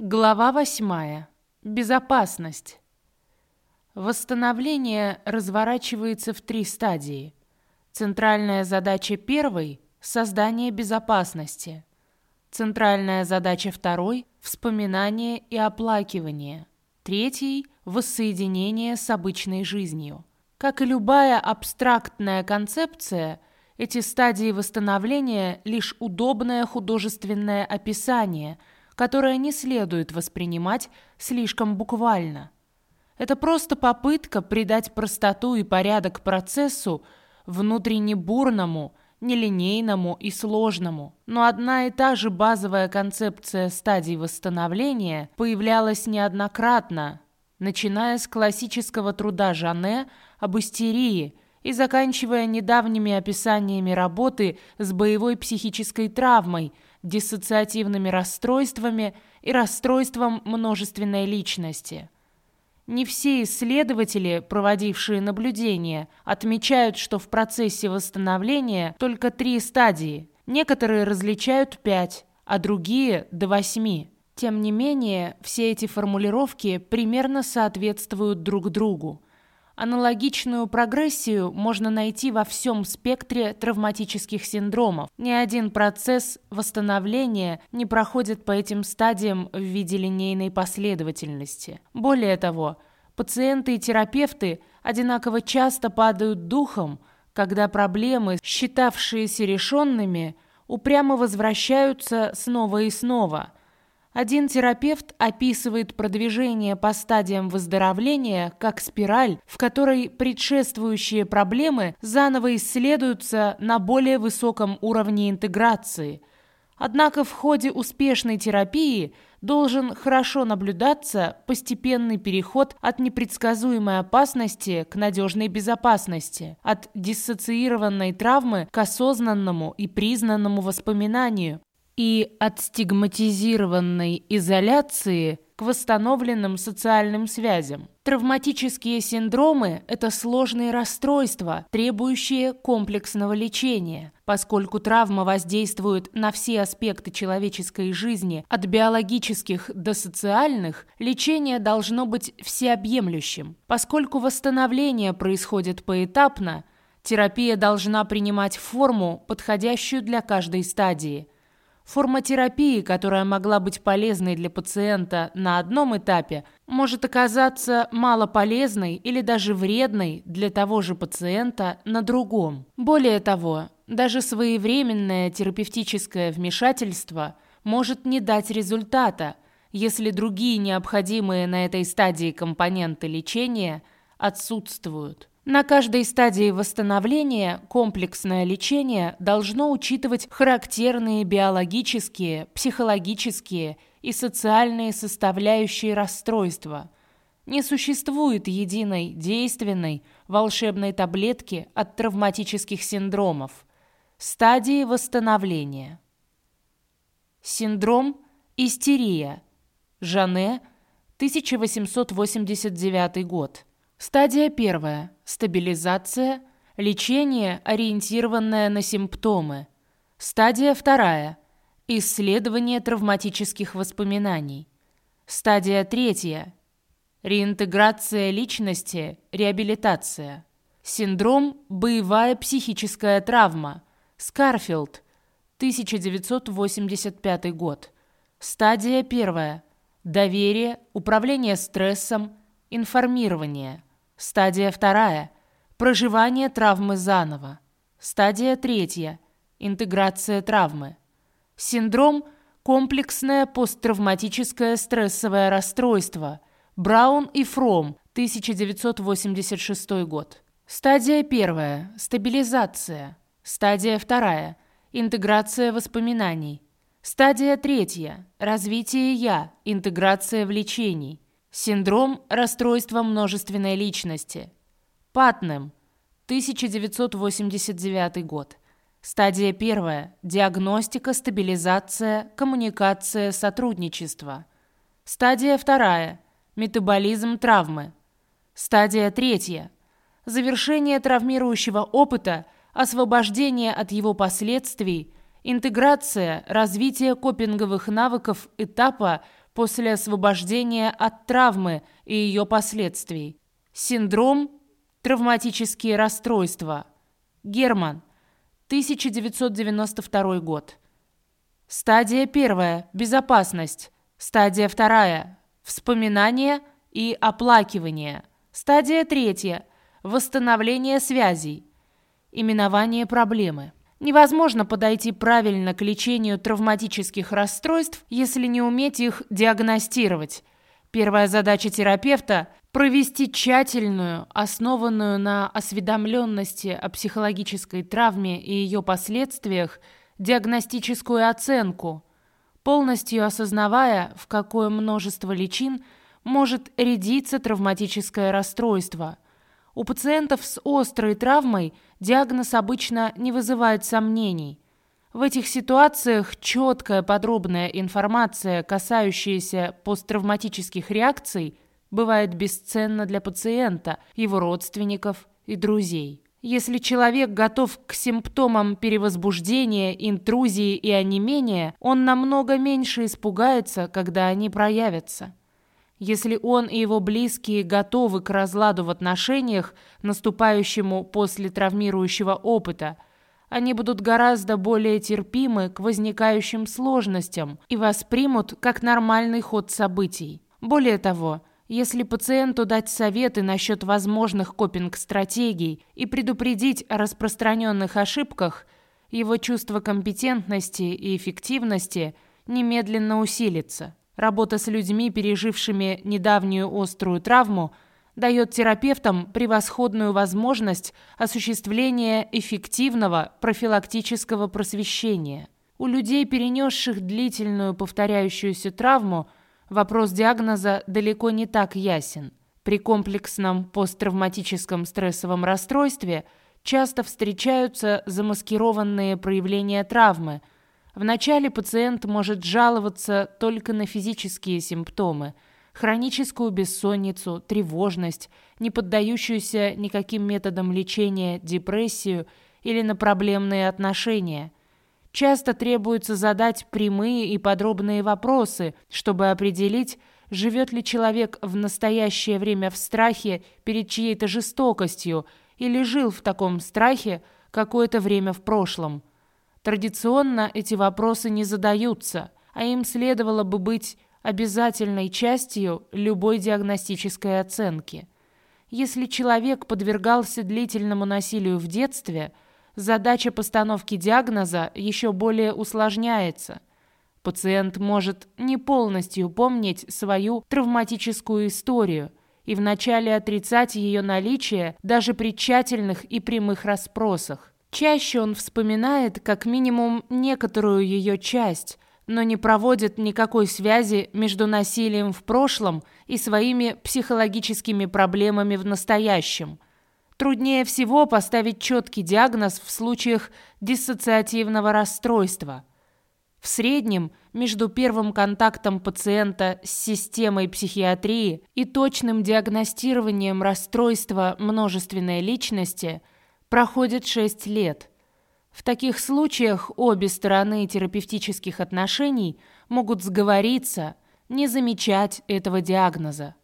Глава восьмая. Безопасность. Восстановление разворачивается в три стадии. Центральная задача первой – создание безопасности. Центральная задача второй – вспоминание и оплакивание. Третий – воссоединение с обычной жизнью. Как и любая абстрактная концепция, эти стадии восстановления – лишь удобное художественное описание, которое не следует воспринимать слишком буквально. Это просто попытка придать простоту и порядок процессу внутренне бурному, нелинейному и сложному. Но одна и та же базовая концепция стадий восстановления появлялась неоднократно, начиная с классического труда Жане об истерии – и заканчивая недавними описаниями работы с боевой психической травмой, диссоциативными расстройствами и расстройством множественной личности. Не все исследователи, проводившие наблюдения, отмечают, что в процессе восстановления только три стадии. Некоторые различают пять, а другие – до восьми. Тем не менее, все эти формулировки примерно соответствуют друг другу. Аналогичную прогрессию можно найти во всем спектре травматических синдромов. Ни один процесс восстановления не проходит по этим стадиям в виде линейной последовательности. Более того, пациенты и терапевты одинаково часто падают духом, когда проблемы, считавшиеся решенными, упрямо возвращаются снова и снова – один терапевт описывает продвижение по стадиям выздоровления как спираль, в которой предшествующие проблемы заново исследуются на более высоком уровне интеграции. Однако в ходе успешной терапии должен хорошо наблюдаться постепенный переход от непредсказуемой опасности к надежной безопасности, от диссоциированной травмы к осознанному и признанному воспоминанию, и от стигматизированной изоляции к восстановленным социальным связям. Травматические синдромы – это сложные расстройства, требующие комплексного лечения. Поскольку травма воздействует на все аспекты человеческой жизни, от биологических до социальных, лечение должно быть всеобъемлющим. Поскольку восстановление происходит поэтапно, терапия должна принимать форму, подходящую для каждой стадии – Форма терапии, которая могла быть полезной для пациента на одном этапе, может оказаться малополезной или даже вредной для того же пациента на другом. Более того, даже своевременное терапевтическое вмешательство может не дать результата, если другие необходимые на этой стадии компоненты лечения отсутствуют. На каждой стадии восстановления комплексное лечение должно учитывать характерные биологические, психологические и социальные составляющие расстройства. Не существует единой действенной волшебной таблетки от травматических синдромов. Стадии восстановления. Синдром истерия. Жане, 1889 год. Стадия первая. Стабилизация. Лечение, ориентированное на симптомы. Стадия вторая. Исследование травматических воспоминаний. Стадия третья. Реинтеграция личности, реабилитация. Синдром «Боевая психическая травма». Скарфилд, 1985 год. Стадия первая. Доверие, управление стрессом, информирование. Стадия вторая. Проживание травмы заново. Стадия третья. Интеграция травмы. Синдром – комплексное посттравматическое стрессовое расстройство. Браун и Фром, 1986 год. Стадия первая. Стабилизация. Стадия вторая. Интеграция воспоминаний. Стадия третья. Развитие «я», интеграция влечений. Синдром расстройства множественной личности. Патнем. 1989 год. Стадия первая. Диагностика, стабилизация, коммуникация, сотрудничество. Стадия вторая. Метаболизм травмы. Стадия третья. Завершение травмирующего опыта, освобождение от его последствий, интеграция, развитие копинговых навыков этапа после освобождения от травмы и ее последствий. Синдром травматические расстройства. Герман, 1992 год. Стадия первая – безопасность. Стадия вторая – вспоминание и оплакивание. Стадия третья – восстановление связей. Именование проблемы. Невозможно подойти правильно к лечению травматических расстройств, если не уметь их диагностировать. Первая задача терапевта – провести тщательную, основанную на осведомленности о психологической травме и ее последствиях, диагностическую оценку, полностью осознавая, в какое множество личин может рядиться травматическое расстройство – у пациентов с острой травмой диагноз обычно не вызывает сомнений. В этих ситуациях четкая подробная информация, касающаяся посттравматических реакций, бывает бесценна для пациента, его родственников и друзей. Если человек готов к симптомам перевозбуждения, интрузии и онемения, он намного меньше испугается, когда они проявятся. Если он и его близкие готовы к разладу в отношениях, наступающему после травмирующего опыта, они будут гораздо более терпимы к возникающим сложностям и воспримут как нормальный ход событий. Более того, если пациенту дать советы насчет возможных копинг-стратегий и предупредить о распространенных ошибках, его чувство компетентности и эффективности немедленно усилится. Работа с людьми, пережившими недавнюю острую травму, дает терапевтам превосходную возможность осуществления эффективного профилактического просвещения. У людей, перенесших длительную повторяющуюся травму, вопрос диагноза далеко не так ясен. При комплексном посттравматическом стрессовом расстройстве часто встречаются замаскированные проявления травмы – Вначале пациент может жаловаться только на физические симптомы – хроническую бессонницу, тревожность, не поддающуюся никаким методам лечения депрессию или на проблемные отношения. Часто требуется задать прямые и подробные вопросы, чтобы определить, живет ли человек в настоящее время в страхе перед чьей-то жестокостью или жил в таком страхе какое-то время в прошлом – Традиционно эти вопросы не задаются, а им следовало бы быть обязательной частью любой диагностической оценки. Если человек подвергался длительному насилию в детстве, задача постановки диагноза еще более усложняется. Пациент может не полностью помнить свою травматическую историю и вначале отрицать ее наличие даже при тщательных и прямых расспросах. Чаще он вспоминает как минимум некоторую ее часть, но не проводит никакой связи между насилием в прошлом и своими психологическими проблемами в настоящем. Труднее всего поставить четкий диагноз в случаях диссоциативного расстройства. В среднем между первым контактом пациента с системой психиатрии и точным диагностированием расстройства множественной личности – проходит 6 лет. В таких случаях обе стороны терапевтических отношений могут сговориться, не замечать этого диагноза.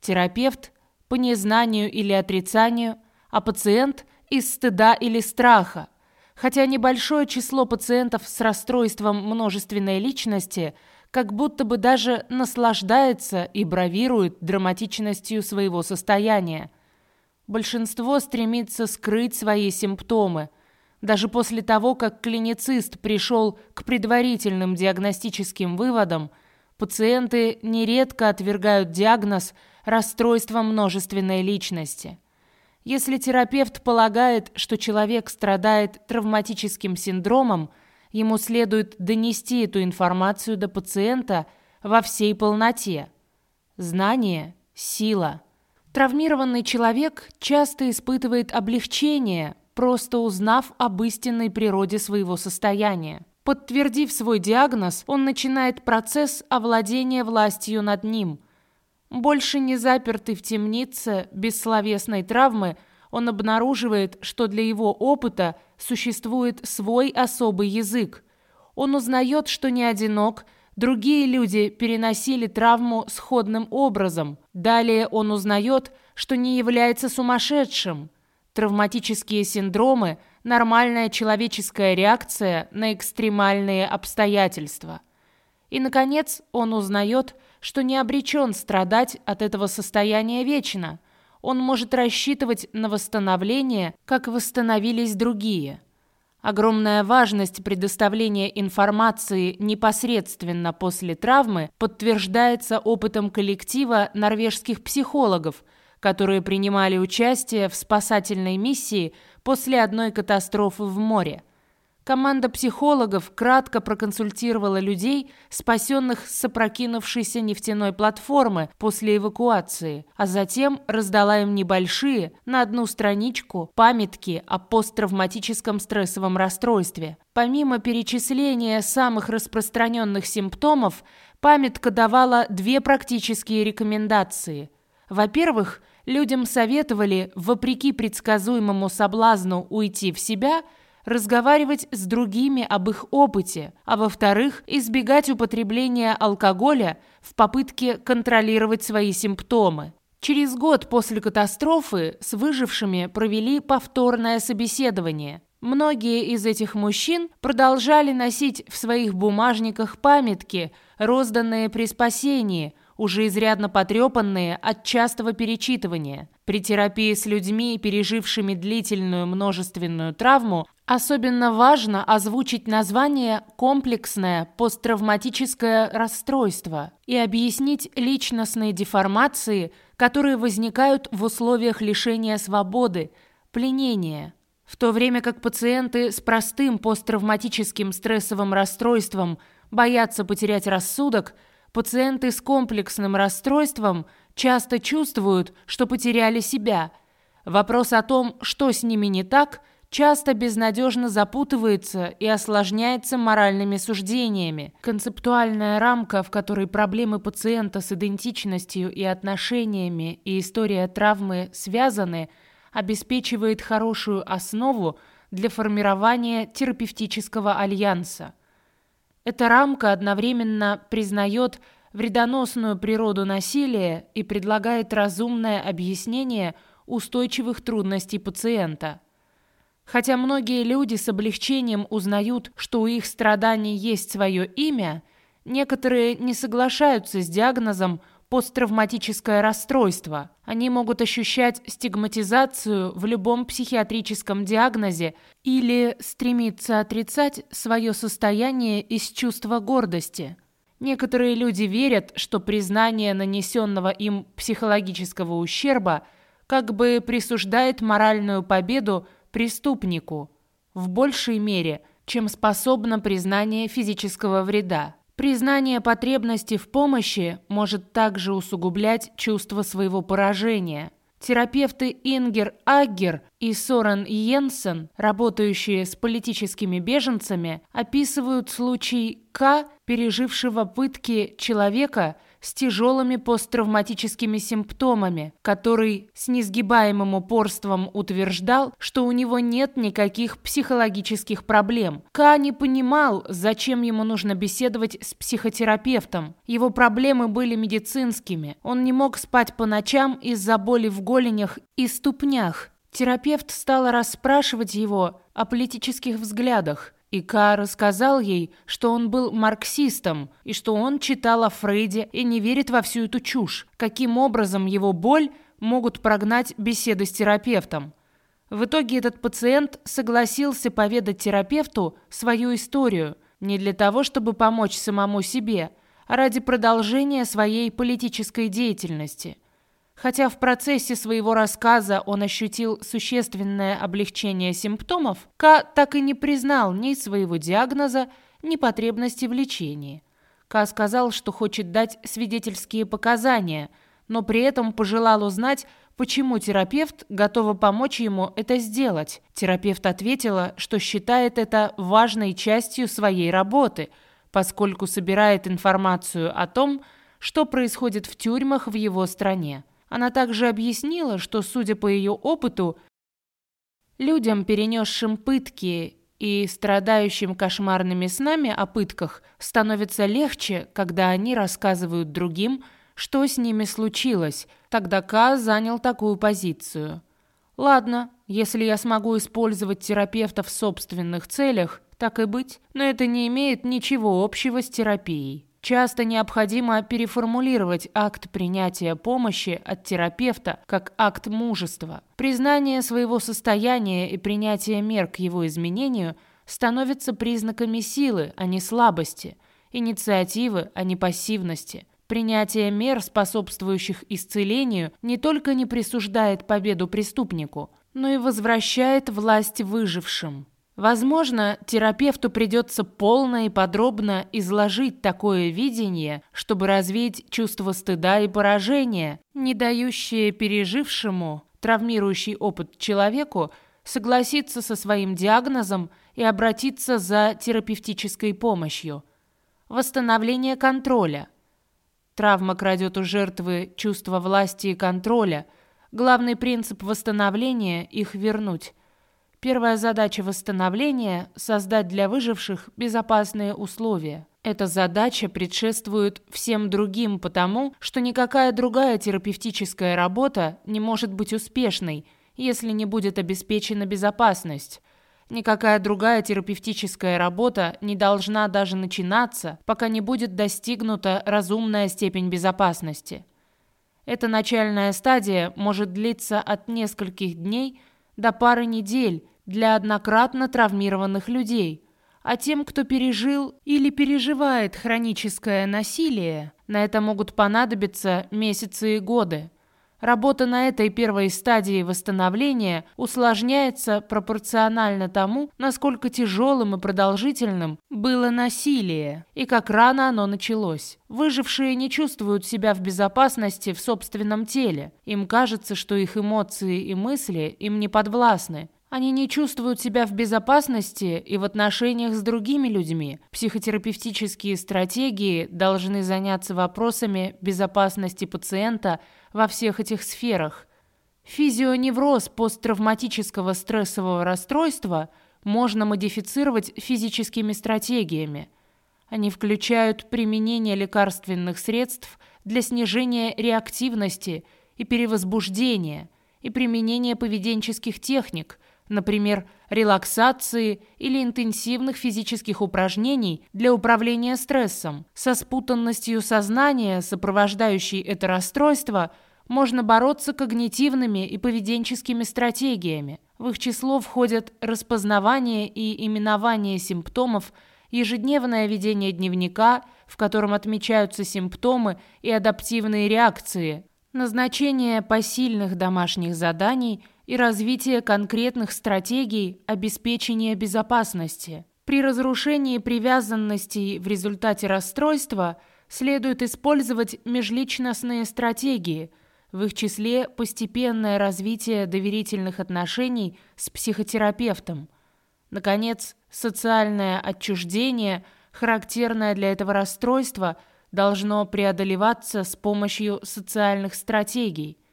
Терапевт по незнанию или отрицанию, а пациент из стыда или страха. Хотя небольшое число пациентов с расстройством множественной личности как будто бы даже наслаждается и бравирует драматичностью своего состояния – Большинство стремится скрыть свои симптомы. Даже после того, как клиницист пришел к предварительным диагностическим выводам, пациенты нередко отвергают диагноз расстройства множественной личности. Если терапевт полагает, что человек страдает травматическим синдромом, ему следует донести эту информацию до пациента во всей полноте. Знание – сила – Травмированный человек часто испытывает облегчение, просто узнав об истинной природе своего состояния. Подтвердив свой диагноз, он начинает процесс овладения властью над ним. Больше не запертый в темнице, без словесной травмы, он обнаруживает, что для его опыта существует свой особый язык. Он узнает, что не одинок, Другие люди переносили травму сходным образом. Далее он узнает, что не является сумасшедшим. Травматические синдромы – нормальная человеческая реакция на экстремальные обстоятельства. И, наконец, он узнает, что не обречен страдать от этого состояния вечно. Он может рассчитывать на восстановление, как восстановились другие – Огромная важность предоставления информации непосредственно после травмы подтверждается опытом коллектива норвежских психологов, которые принимали участие в спасательной миссии после одной катастрофы в море. Команда психологов кратко проконсультировала людей, спасенных с опрокинувшейся нефтяной платформы после эвакуации, а затем раздала им небольшие, на одну страничку, памятки о посттравматическом стрессовом расстройстве. Помимо перечисления самых распространенных симптомов, памятка давала две практические рекомендации. Во-первых, людям советовали, вопреки предсказуемому соблазну уйти в себя – разговаривать с другими об их опыте, а во-вторых, избегать употребления алкоголя в попытке контролировать свои симптомы. Через год после катастрофы с выжившими провели повторное собеседование. Многие из этих мужчин продолжали носить в своих бумажниках памятки, розданные при спасении, уже изрядно потрепанные от частого перечитывания. При терапии с людьми, пережившими длительную множественную травму, особенно важно озвучить название «комплексное посттравматическое расстройство» и объяснить личностные деформации, которые возникают в условиях лишения свободы, пленения. В то время как пациенты с простым посттравматическим стрессовым расстройством боятся потерять рассудок – Пациенты с комплексным расстройством часто чувствуют, что потеряли себя. Вопрос о том, что с ними не так, часто безнадежно запутывается и осложняется моральными суждениями. Концептуальная рамка, в которой проблемы пациента с идентичностью и отношениями и история травмы связаны, обеспечивает хорошую основу для формирования терапевтического альянса. Эта рамка одновременно признает вредоносную природу насилия и предлагает разумное объяснение устойчивых трудностей пациента. Хотя многие люди с облегчением узнают, что у их страданий есть свое имя, некоторые не соглашаются с диагнозом посттравматическое расстройство. Они могут ощущать стигматизацию в любом психиатрическом диагнозе или стремиться отрицать свое состояние из чувства гордости. Некоторые люди верят, что признание нанесенного им психологического ущерба как бы присуждает моральную победу преступнику в большей мере, чем способно признание физического вреда. Признание потребности в помощи может также усугублять чувство своего поражения. Терапевты Ингер Аггер и Сорен Йенсен, работающие с политическими беженцами, описывают случай К, пережившего пытки человека – с тяжелыми посттравматическими симптомами, который с несгибаемым упорством утверждал, что у него нет никаких психологических проблем. Ка не понимал, зачем ему нужно беседовать с психотерапевтом. Его проблемы были медицинскими. Он не мог спать по ночам из-за боли в голенях и ступнях. Терапевт стал расспрашивать его о политических взглядах. И Ка рассказал ей, что он был марксистом, и что он читал о Фрейде и не верит во всю эту чушь. Каким образом его боль могут прогнать беседы с терапевтом? В итоге этот пациент согласился поведать терапевту свою историю не для того, чтобы помочь самому себе, а ради продолжения своей политической деятельности – Хотя в процессе своего рассказа он ощутил существенное облегчение симптомов, К так и не признал ни своего диагноза, ни потребности в лечении. К сказал, что хочет дать свидетельские показания, но при этом пожелал узнать, почему терапевт готова помочь ему это сделать. Терапевт ответила, что считает это важной частью своей работы, поскольку собирает информацию о том, что происходит в тюрьмах в его стране. Она также объяснила, что, судя по ее опыту, людям, перенесшим пытки и страдающим кошмарными снами о пытках становится легче, когда они рассказывают другим, что с ними случилось. Тогда К занял такую позицию. Ладно, если я смогу использовать терапевта в собственных целях, так и быть, но это не имеет ничего общего с терапией. Часто необходимо переформулировать акт принятия помощи от терапевта как акт мужества. Признание своего состояния и принятие мер к его изменению становятся признаками силы, а не слабости, инициативы, а не пассивности. Принятие мер, способствующих исцелению, не только не присуждает победу преступнику, но и возвращает власть выжившим. Возможно, терапевту придется полно и подробно изложить такое видение, чтобы развеять чувство стыда и поражения, не дающее пережившему травмирующий опыт человеку согласиться со своим диагнозом и обратиться за терапевтической помощью. Восстановление контроля. Травма крадет у жертвы чувство власти и контроля. Главный принцип восстановления – их вернуть. Первая задача восстановления – создать для выживших безопасные условия. Эта задача предшествует всем другим потому, что никакая другая терапевтическая работа не может быть успешной, если не будет обеспечена безопасность. Никакая другая терапевтическая работа не должна даже начинаться, пока не будет достигнута разумная степень безопасности. Эта начальная стадия может длиться от нескольких дней до пары недель для однократно травмированных людей, а тем, кто пережил или переживает хроническое насилие, на это могут понадобиться месяцы и годы. Работа на этой первой стадии восстановления усложняется пропорционально тому, насколько тяжелым и продолжительным было насилие и как рано оно началось. Выжившие не чувствуют себя в безопасности в собственном теле. Им кажется, что их эмоции и мысли им не подвластны. Они не чувствуют себя в безопасности и в отношениях с другими людьми. Психотерапевтические стратегии должны заняться вопросами безопасности пациента во всех этих сферах. Физионевроз посттравматического стрессового расстройства можно модифицировать физическими стратегиями. Они включают применение лекарственных средств для снижения реактивности и перевозбуждения и применение поведенческих техник – например, релаксации или интенсивных физических упражнений для управления стрессом. Со спутанностью сознания, сопровождающей это расстройство, можно бороться когнитивными и поведенческими стратегиями. В их число входят распознавание и именование симптомов, ежедневное ведение дневника, в котором отмечаются симптомы и адаптивные реакции, назначение посильных домашних заданий – и развитие конкретных стратегий обеспечения безопасности. При разрушении привязанностей в результате расстройства следует использовать межличностные стратегии, в их числе постепенное развитие доверительных отношений с психотерапевтом. Наконец, социальное отчуждение, характерное для этого расстройства, должно преодолеваться с помощью социальных стратегий –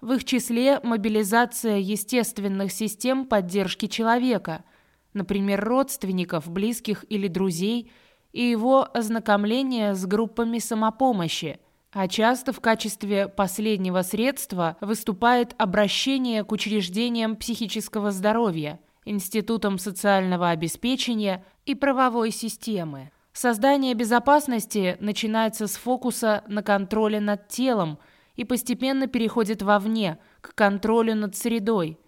в их числе мобилизация естественных систем поддержки человека, например, родственников, близких или друзей, и его ознакомление с группами самопомощи, а часто в качестве последнего средства выступает обращение к учреждениям психического здоровья, институтам социального обеспечения и правовой системы. Создание безопасности начинается с фокуса на контроле над телом – и постепенно переходит вовне, к контролю над средой.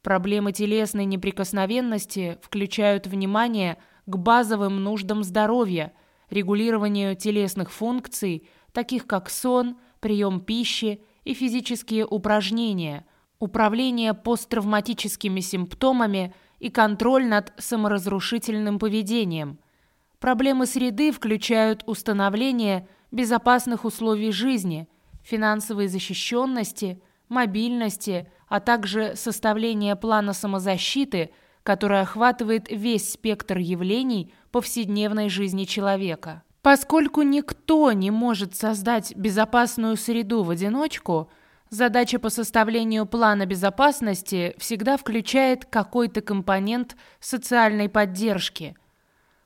Проблемы телесной неприкосновенности включают внимание к базовым нуждам здоровья, регулированию телесных функций, таких как сон, прием пищи и физические упражнения, управление посттравматическими симптомами и контроль над саморазрушительным поведением. Проблемы среды включают установление безопасных условий жизни – финансовой защищенности, мобильности, а также составление плана самозащиты, который охватывает весь спектр явлений повседневной жизни человека. Поскольку никто не может создать безопасную среду в одиночку, Задача по составлению плана безопасности всегда включает какой-то компонент социальной поддержки.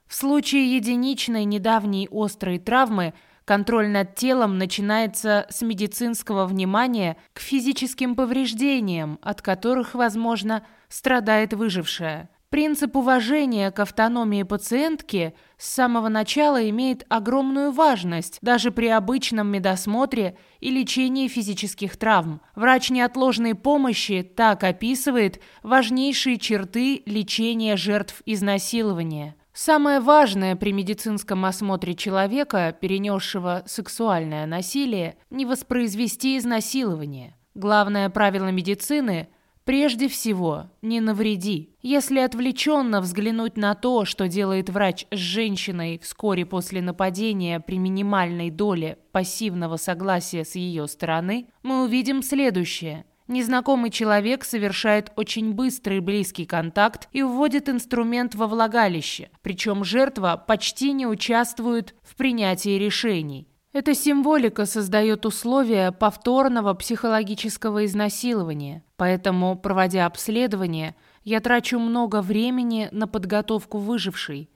В случае единичной недавней острой травмы контроль над телом начинается с медицинского внимания к физическим повреждениям, от которых, возможно, страдает выжившая. Принцип уважения к автономии пациентки с самого начала имеет огромную важность даже при обычном медосмотре и лечении физических травм. Врач неотложной помощи так описывает важнейшие черты лечения жертв изнасилования. Самое важное при медицинском осмотре человека, перенесшего сексуальное насилие, не воспроизвести изнасилование. Главное правило медицины – Прежде всего, не навреди. Если отвлеченно взглянуть на то, что делает врач с женщиной вскоре после нападения при минимальной доле пассивного согласия с ее стороны, мы увидим следующее. Незнакомый человек совершает очень быстрый близкий контакт и вводит инструмент во влагалище, причем жертва почти не участвует в принятии решений. Эта символика создает условия повторного психологического изнасилования, поэтому, проводя обследование, я трачу много времени на подготовку выжившей.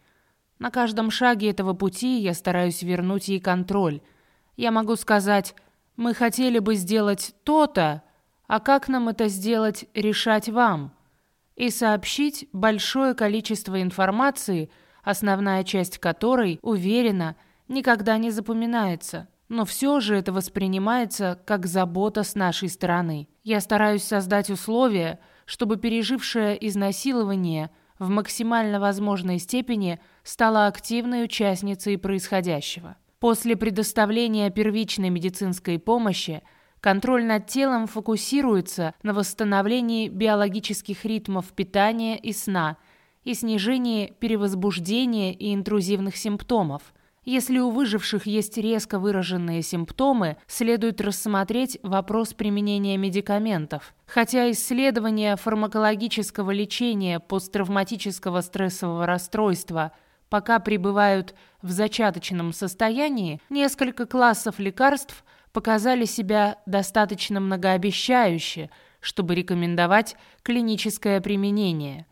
На каждом шаге этого пути я стараюсь вернуть ей контроль. Я могу сказать, мы хотели бы сделать то-то, а как нам это сделать, решать вам. И сообщить большое количество информации, основная часть которой, уверена, никогда не запоминается. Но все же это воспринимается как забота с нашей стороны. Я стараюсь создать условия, чтобы пережившая изнасилование в максимально возможной степени стала активной участницей происходящего. После предоставления первичной медицинской помощи контроль над телом фокусируется на восстановлении биологических ритмов питания и сна и снижении перевозбуждения и интрузивных симптомов – если у выживших есть резко выраженные симптомы, следует рассмотреть вопрос применения медикаментов. Хотя исследования фармакологического лечения посттравматического стрессового расстройства пока пребывают в зачаточном состоянии, несколько классов лекарств показали себя достаточно многообещающе, чтобы рекомендовать клиническое применение.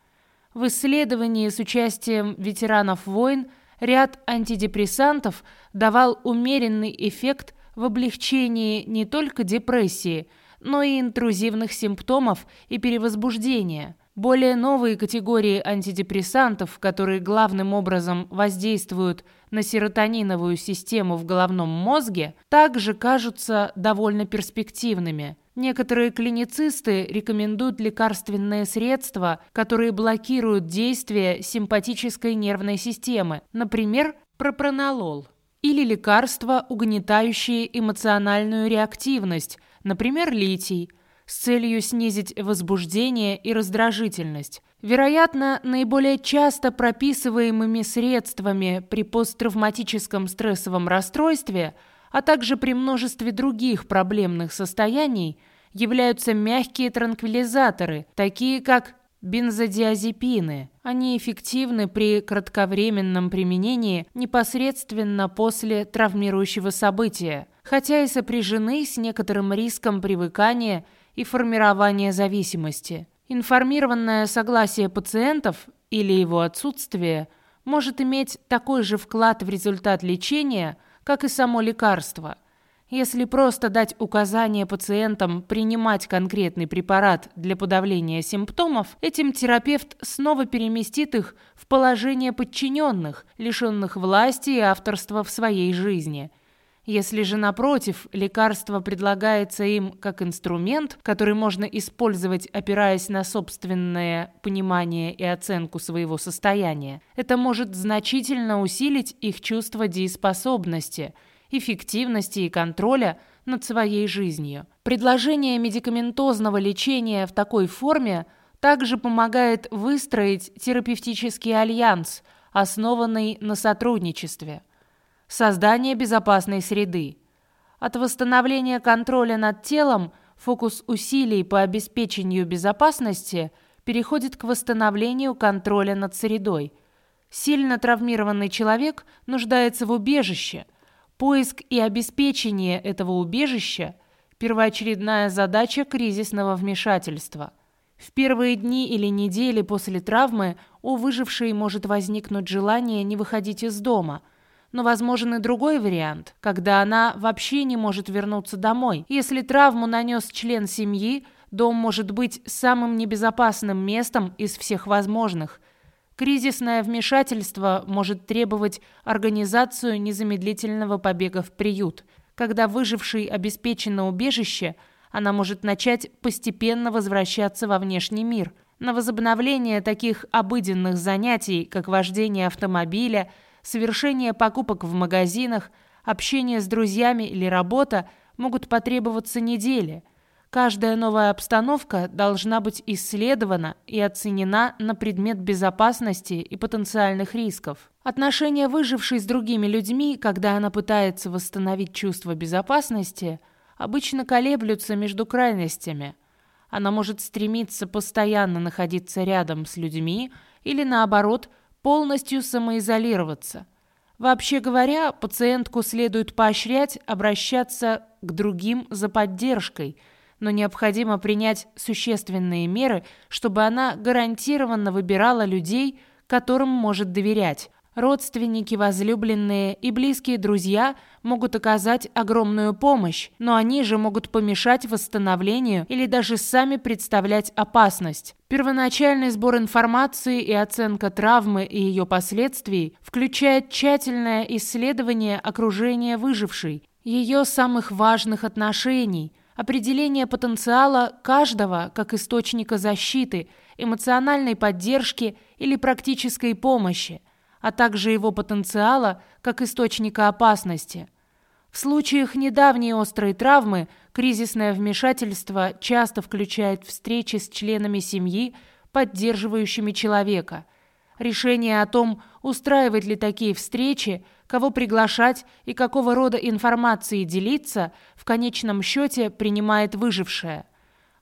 В исследовании с участием ветеранов войн – Ряд антидепрессантов давал умеренный эффект в облегчении не только депрессии, но и интрузивных симптомов и перевозбуждения. Более новые категории антидепрессантов, которые главным образом воздействуют на серотониновую систему в головном мозге, также кажутся довольно перспективными – Некоторые клиницисты рекомендуют лекарственные средства, которые блокируют действие симпатической нервной системы, например, пропронолол, или лекарства, угнетающие эмоциональную реактивность, например, литий, с целью снизить возбуждение и раздражительность. Вероятно, наиболее часто прописываемыми средствами при посттравматическом стрессовом расстройстве – а также при множестве других проблемных состояний являются мягкие транквилизаторы, такие как бензодиазепины. Они эффективны при кратковременном применении непосредственно после травмирующего события, хотя и сопряжены с некоторым риском привыкания и формирования зависимости. Информированное согласие пациентов или его отсутствие может иметь такой же вклад в результат лечения – как и само лекарство. Если просто дать указание пациентам принимать конкретный препарат для подавления симптомов, этим терапевт снова переместит их в положение подчиненных, лишенных власти и авторства в своей жизни. Если же, напротив, лекарство предлагается им как инструмент, который можно использовать, опираясь на собственное понимание и оценку своего состояния, это может значительно усилить их чувство дееспособности, эффективности и контроля над своей жизнью. Предложение медикаментозного лечения в такой форме также помогает выстроить терапевтический альянс, основанный на сотрудничестве – Создание безопасной среды. От восстановления контроля над телом фокус усилий по обеспечению безопасности переходит к восстановлению контроля над средой. Сильно травмированный человек нуждается в убежище. Поиск и обеспечение этого убежища Первоочередная задача кризисного вмешательства. В первые дни или недели после травмы у выжившей может возникнуть желание не выходить из дома – но возможен и другой вариант, когда она вообще не может вернуться домой. Если травму нанес член семьи, дом может быть самым небезопасным местом из всех возможных. Кризисное вмешательство может требовать организацию незамедлительного побега в приют. Когда выживший обеспечено убежище, она может начать постепенно возвращаться во внешний мир. На возобновление таких обыденных занятий, как вождение автомобиля – совершение покупок в магазинах, общение с друзьями или работа могут потребоваться недели. Каждая новая обстановка должна быть исследована и оценена на предмет безопасности и потенциальных рисков. Отношения выжившей с другими людьми, когда она пытается восстановить чувство безопасности, обычно колеблются между крайностями. Она может стремиться постоянно находиться рядом с людьми или, наоборот, полностью самоизолироваться. Вообще говоря, пациентку следует поощрять обращаться к другим за поддержкой, но необходимо принять существенные меры, чтобы она гарантированно выбирала людей, которым может доверять, Родственники, возлюбленные и близкие друзья могут оказать огромную помощь, но они же могут помешать восстановлению или даже сами представлять опасность. Первоначальный сбор информации и оценка травмы и ее последствий включает тщательное исследование окружения выжившей, ее самых важных отношений, определение потенциала каждого как источника защиты, эмоциональной поддержки или практической помощи – а также его потенциала как источника опасности. В случаях недавней острой травмы кризисное вмешательство часто включает встречи с членами семьи, поддерживающими человека. Решение о том, устраивать ли такие встречи, кого приглашать и какого рода информацией делиться, в конечном счете принимает выжившая –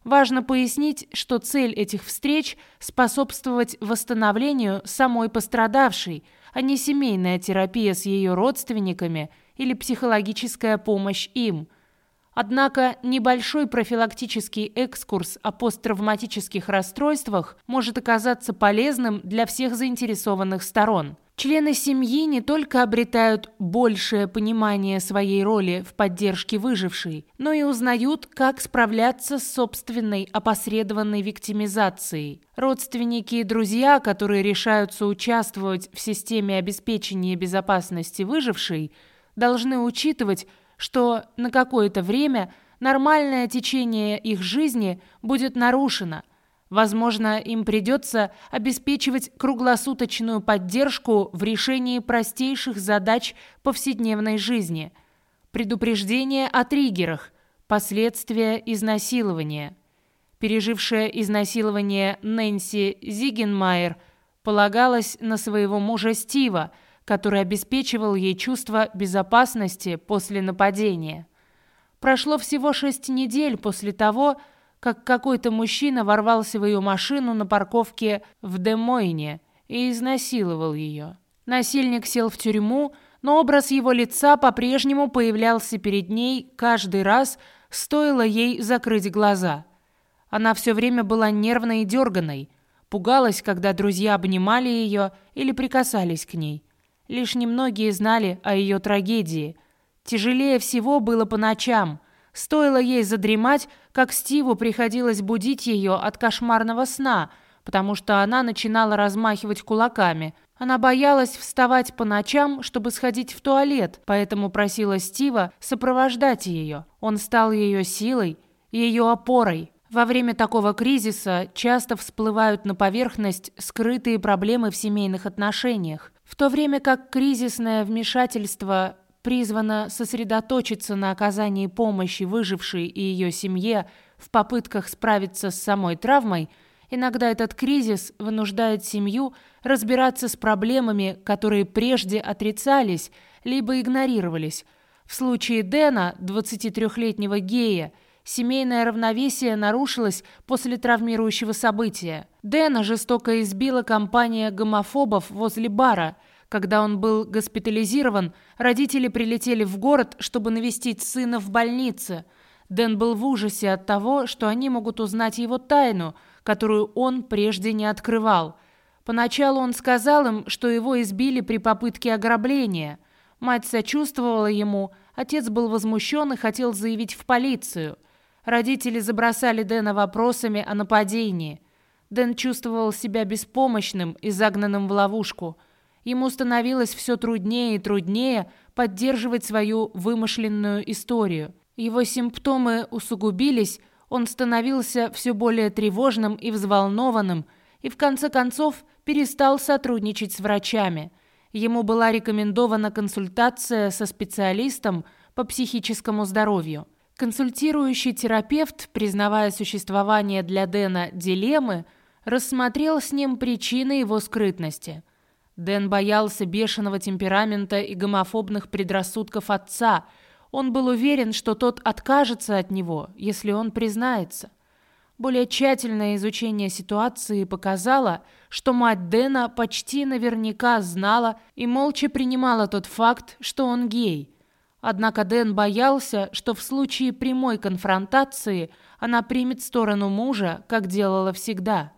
Важно пояснить, что цель этих встреч – способствовать восстановлению самой пострадавшей, а не семейная терапия с ее родственниками или психологическая помощь им. Однако небольшой профилактический экскурс о посттравматических расстройствах может оказаться полезным для всех заинтересованных сторон. Члены семьи не только обретают большее понимание своей роли в поддержке выжившей, но и узнают, как справляться с собственной опосредованной виктимизацией. Родственники и друзья, которые решаются участвовать в системе обеспечения безопасности выжившей, должны учитывать, что на какое-то время нормальное течение их жизни будет нарушено – Возможно, им придется обеспечивать круглосуточную поддержку в решении простейших задач повседневной жизни. Предупреждение о триггерах, последствия изнасилования. Пережившая изнасилование Нэнси Зигенмайер полагалась на своего мужа Стива, который обеспечивал ей чувство безопасности после нападения. Прошло всего шесть недель после того, как какой-то мужчина ворвался в ее машину на парковке в Демойне и изнасиловал ее. Насильник сел в тюрьму, но образ его лица по-прежнему появлялся перед ней каждый раз, стоило ей закрыть глаза. Она все время была нервной и дерганой, пугалась, когда друзья обнимали ее или прикасались к ней. Лишь немногие знали о ее трагедии. Тяжелее всего было по ночам – Стоило ей задремать, как Стиву приходилось будить ее от кошмарного сна, потому что она начинала размахивать кулаками. Она боялась вставать по ночам, чтобы сходить в туалет, поэтому просила Стива сопровождать ее. Он стал ее силой, ее опорой. Во время такого кризиса часто всплывают на поверхность скрытые проблемы в семейных отношениях. В то время как кризисное вмешательство призвана сосредоточиться на оказании помощи выжившей и ее семье в попытках справиться с самой травмой, иногда этот кризис вынуждает семью разбираться с проблемами, которые прежде отрицались либо игнорировались. В случае Дэна, 23-летнего гея, семейное равновесие нарушилось после травмирующего события. Дэна жестоко избила компания гомофобов возле бара – когда он был госпитализирован, родители прилетели в город, чтобы навестить сына в больнице. Дэн был в ужасе от того, что они могут узнать его тайну, которую он прежде не открывал. Поначалу он сказал им, что его избили при попытке ограбления. Мать сочувствовала ему, отец был возмущен и хотел заявить в полицию. Родители забросали Дэна вопросами о нападении. Дэн чувствовал себя беспомощным и загнанным в ловушку. Ему становилось все труднее и труднее поддерживать свою вымышленную историю. Его симптомы усугубились, он становился все более тревожным и взволнованным, и в конце концов перестал сотрудничать с врачами. Ему была рекомендована консультация со специалистом по психическому здоровью. Консультирующий терапевт, признавая существование для Дэна дилеммы, рассмотрел с ним причины его скрытности. Дэн боялся бешеного темперамента и гомофобных предрассудков отца. Он был уверен, что тот откажется от него, если он признается. Более тщательное изучение ситуации показало, что мать Дэна почти наверняка знала и молча принимала тот факт, что он гей. Однако Дэн боялся, что в случае прямой конфронтации она примет сторону мужа, как делала всегда.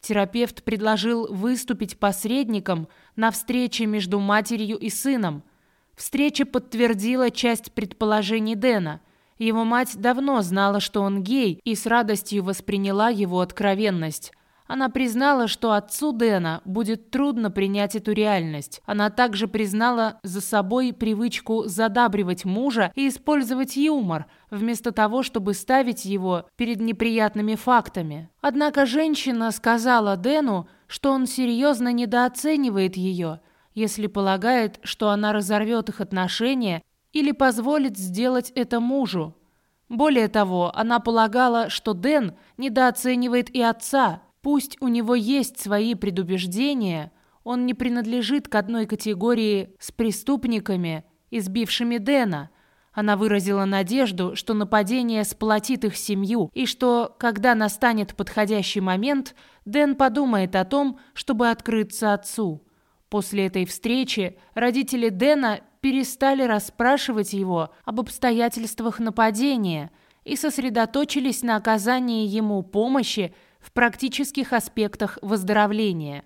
Терапевт предложил выступить посредником на встрече между матерью и сыном. Встреча подтвердила часть предположений Дэна – его мать давно знала, что он гей, и с радостью восприняла его откровенность. Она признала, что отцу Дэна будет трудно принять эту реальность. Она также признала за собой привычку задабривать мужа и использовать юмор, вместо того, чтобы ставить его перед неприятными фактами. Однако женщина сказала Дэну, что он серьезно недооценивает ее, если полагает, что она разорвет их отношения или позволит сделать это мужу. Более того, она полагала, что Дэн недооценивает и отца. Пусть у него есть свои предубеждения, он не принадлежит к одной категории с преступниками, избившими Дэна. Она выразила надежду, что нападение сплотит их семью и что, когда настанет подходящий момент, Дэн подумает о том, чтобы открыться отцу. После этой встречи родители Дэна перестали расспрашивать его об обстоятельствах нападения и сосредоточились на оказании ему помощи в практических аспектах выздоровления.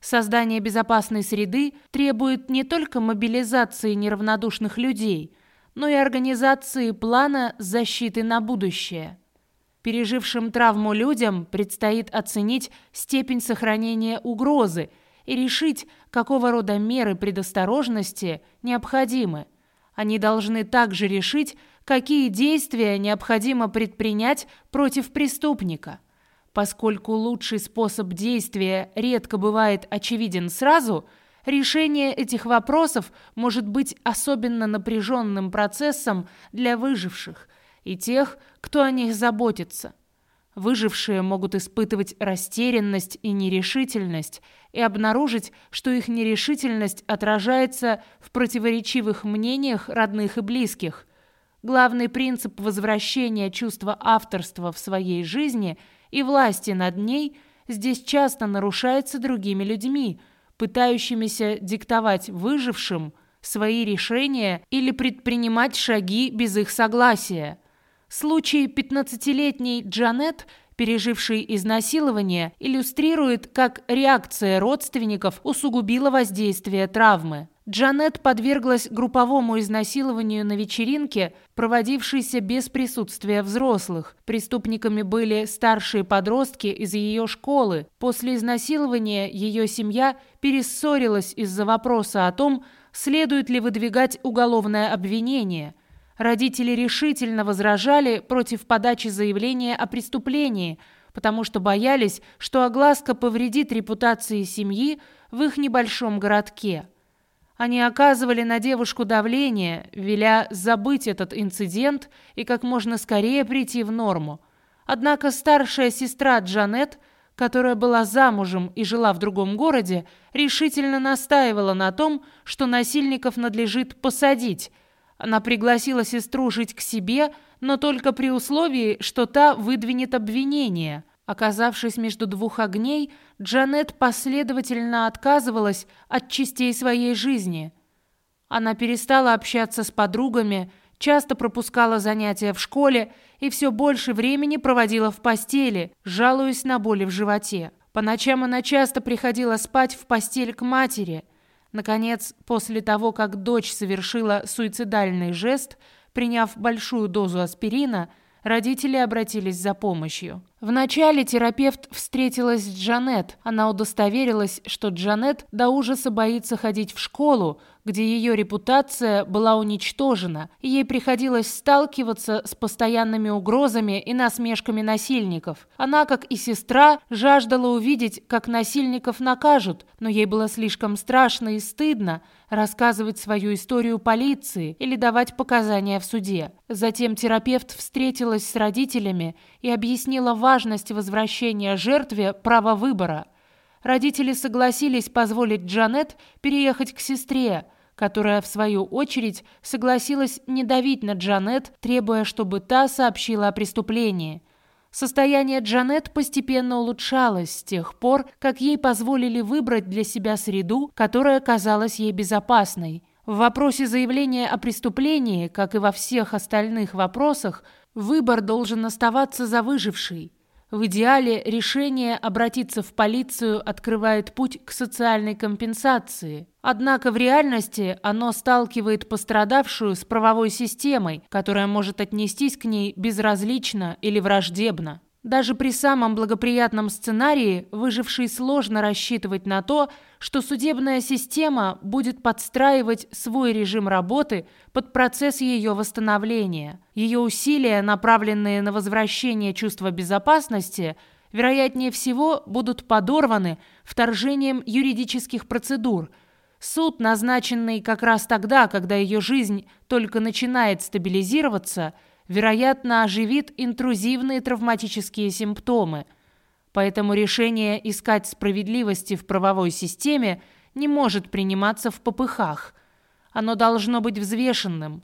Создание безопасной среды требует не только мобилизации неравнодушных людей, но и организации плана защиты на будущее. Пережившим травму людям предстоит оценить степень сохранения угрозы – и решить, какого рода меры предосторожности необходимы. Они должны также решить, какие действия необходимо предпринять против преступника. Поскольку лучший способ действия редко бывает очевиден сразу, решение этих вопросов может быть особенно напряженным процессом для выживших и тех, кто о них заботится. Выжившие могут испытывать растерянность и нерешительность и обнаружить, что их нерешительность отражается в противоречивых мнениях родных и близких. Главный принцип возвращения чувства авторства в своей жизни и власти над ней здесь часто нарушается другими людьми, пытающимися диктовать выжившим свои решения или предпринимать шаги без их согласия – Случай 15-летней Джанет, пережившей изнасилование, иллюстрирует, как реакция родственников усугубила воздействие травмы. Джанет подверглась групповому изнасилованию на вечеринке, проводившейся без присутствия взрослых. Преступниками были старшие подростки из ее школы. После изнасилования ее семья перессорилась из-за вопроса о том, следует ли выдвигать уголовное обвинение. Родители решительно возражали против подачи заявления о преступлении, потому что боялись, что огласка повредит репутации семьи в их небольшом городке. Они оказывали на девушку давление, веля забыть этот инцидент и как можно скорее прийти в норму. Однако старшая сестра Джанет, которая была замужем и жила в другом городе, решительно настаивала на том, что насильников надлежит посадить – она пригласила сестру жить к себе, но только при условии, что та выдвинет обвинение. Оказавшись между двух огней, Джанет последовательно отказывалась от частей своей жизни. Она перестала общаться с подругами, часто пропускала занятия в школе и все больше времени проводила в постели, жалуясь на боли в животе. По ночам она часто приходила спать в постель к матери. Наконец, после того, как дочь совершила суицидальный жест, приняв большую дозу аспирина, родители обратились за помощью. Вначале терапевт встретилась с Джанет. Она удостоверилась, что Джанет до ужаса боится ходить в школу, где ее репутация была уничтожена, ей приходилось сталкиваться с постоянными угрозами и насмешками насильников. Она, как и сестра, жаждала увидеть, как насильников накажут, но ей было слишком страшно и стыдно рассказывать свою историю полиции или давать показания в суде. Затем терапевт встретилась с родителями и объяснила возвращения жертве права выбора. Родители согласились позволить Джанет переехать к сестре, которая, в свою очередь, согласилась не давить на Джанет, требуя, чтобы та сообщила о преступлении. Состояние Джанет постепенно улучшалось с тех пор, как ей позволили выбрать для себя среду, которая казалась ей безопасной. В вопросе заявления о преступлении, как и во всех остальных вопросах, выбор должен оставаться за выжившей. В идеале решение обратиться в полицию открывает путь к социальной компенсации. Однако в реальности оно сталкивает пострадавшую с правовой системой, которая может отнестись к ней безразлично или враждебно. Даже при самом благоприятном сценарии выживший сложно рассчитывать на то, что судебная система будет подстраивать свой режим работы под процесс ее восстановления. Ее усилия, направленные на возвращение чувства безопасности, вероятнее всего будут подорваны вторжением юридических процедур. Суд, назначенный как раз тогда, когда ее жизнь только начинает стабилизироваться – вероятно, оживит интрузивные травматические симптомы. Поэтому решение искать справедливости в правовой системе не может приниматься в попыхах. Оно должно быть взвешенным.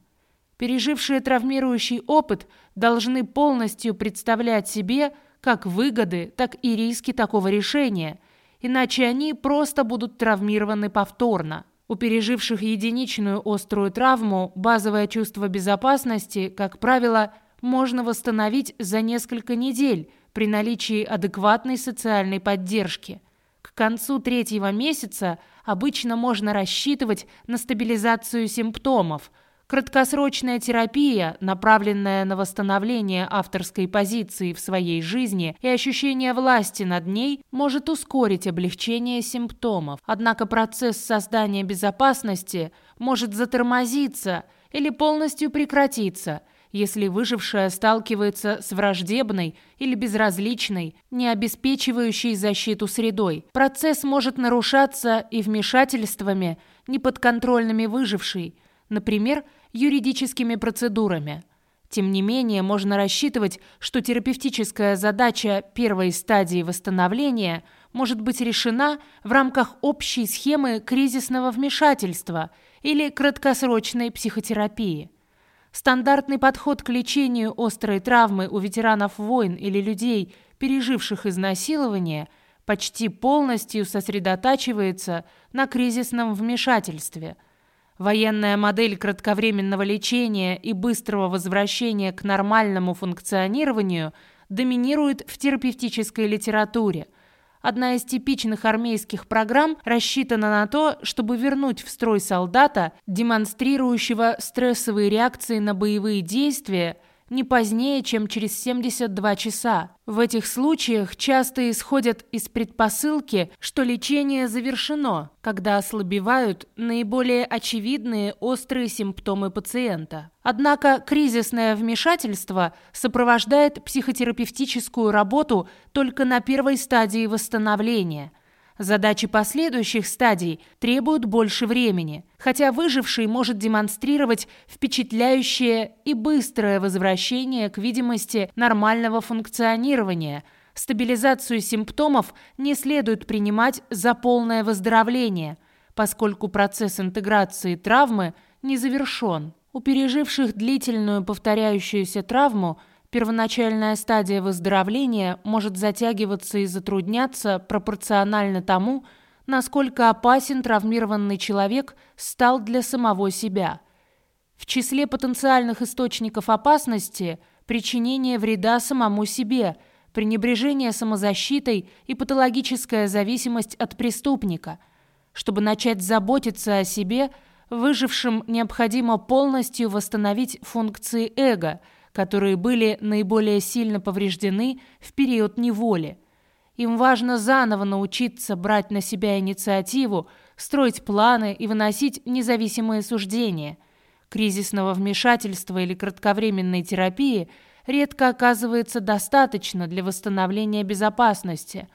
Пережившие травмирующий опыт должны полностью представлять себе как выгоды, так и риски такого решения, иначе они просто будут травмированы повторно. У переживших единичную острую травму базовое чувство безопасности, как правило, можно восстановить за несколько недель при наличии адекватной социальной поддержки. К концу третьего месяца обычно можно рассчитывать на стабилизацию симптомов – Краткосрочная терапия, направленная на восстановление авторской позиции в своей жизни и ощущение власти над ней, может ускорить облегчение симптомов. Однако процесс создания безопасности может затормозиться или полностью прекратиться, если выжившая сталкивается с враждебной или безразличной, не обеспечивающей защиту средой. Процесс может нарушаться и вмешательствами, неподконтрольными выжившей – например, юридическими процедурами. Тем не менее, можно рассчитывать, что терапевтическая задача первой стадии восстановления может быть решена в рамках общей схемы кризисного вмешательства или краткосрочной психотерапии. Стандартный подход к лечению острой травмы у ветеранов войн или людей, переживших изнасилование, почти полностью сосредотачивается на кризисном вмешательстве – Военная модель кратковременного лечения и быстрого возвращения к нормальному функционированию доминирует в терапевтической литературе. Одна из типичных армейских программ рассчитана на то, чтобы вернуть в строй солдата, демонстрирующего стрессовые реакции на боевые действия – не позднее, чем через 72 часа. В этих случаях часто исходят из предпосылки, что лечение завершено, когда ослабевают наиболее очевидные острые симптомы пациента. Однако кризисное вмешательство сопровождает психотерапевтическую работу только на первой стадии восстановления – Задачи последующих стадий требуют больше времени, хотя выживший может демонстрировать впечатляющее и быстрое возвращение к видимости нормального функционирования. Стабилизацию симптомов не следует принимать за полное выздоровление, поскольку процесс интеграции травмы не завершен. У переживших длительную повторяющуюся травму – Первоначальная стадия выздоровления может затягиваться и затрудняться пропорционально тому, насколько опасен травмированный человек стал для самого себя. В числе потенциальных источников опасности – причинение вреда самому себе, пренебрежение самозащитой и патологическая зависимость от преступника. Чтобы начать заботиться о себе, выжившим необходимо полностью восстановить функции эго, которые были наиболее сильно повреждены в период неволи. Им важно заново научиться брать на себя инициативу, строить планы и выносить независимые суждения. Кризисного вмешательства или кратковременной терапии редко оказывается достаточно для восстановления безопасности.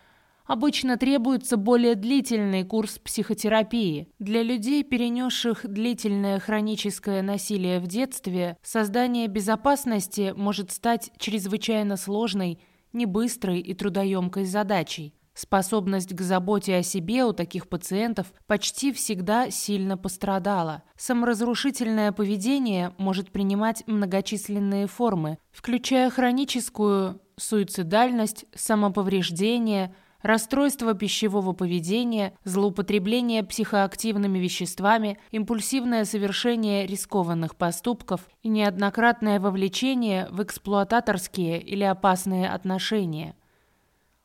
Обычно требуется более длительный курс психотерапии. Для людей, перенесших длительное хроническое насилие в детстве, создание безопасности может стать чрезвычайно сложной, небыстрой и трудоемкой задачей. Способность к заботе о себе у таких пациентов почти всегда сильно пострадала. Саморазрушительное поведение может принимать многочисленные формы, включая хроническую суицидальность, самоповреждение, расстройство пищевого поведения, злоупотребление психоактивными веществами, импульсивное совершение рискованных поступков и неоднократное вовлечение в эксплуататорские или опасные отношения.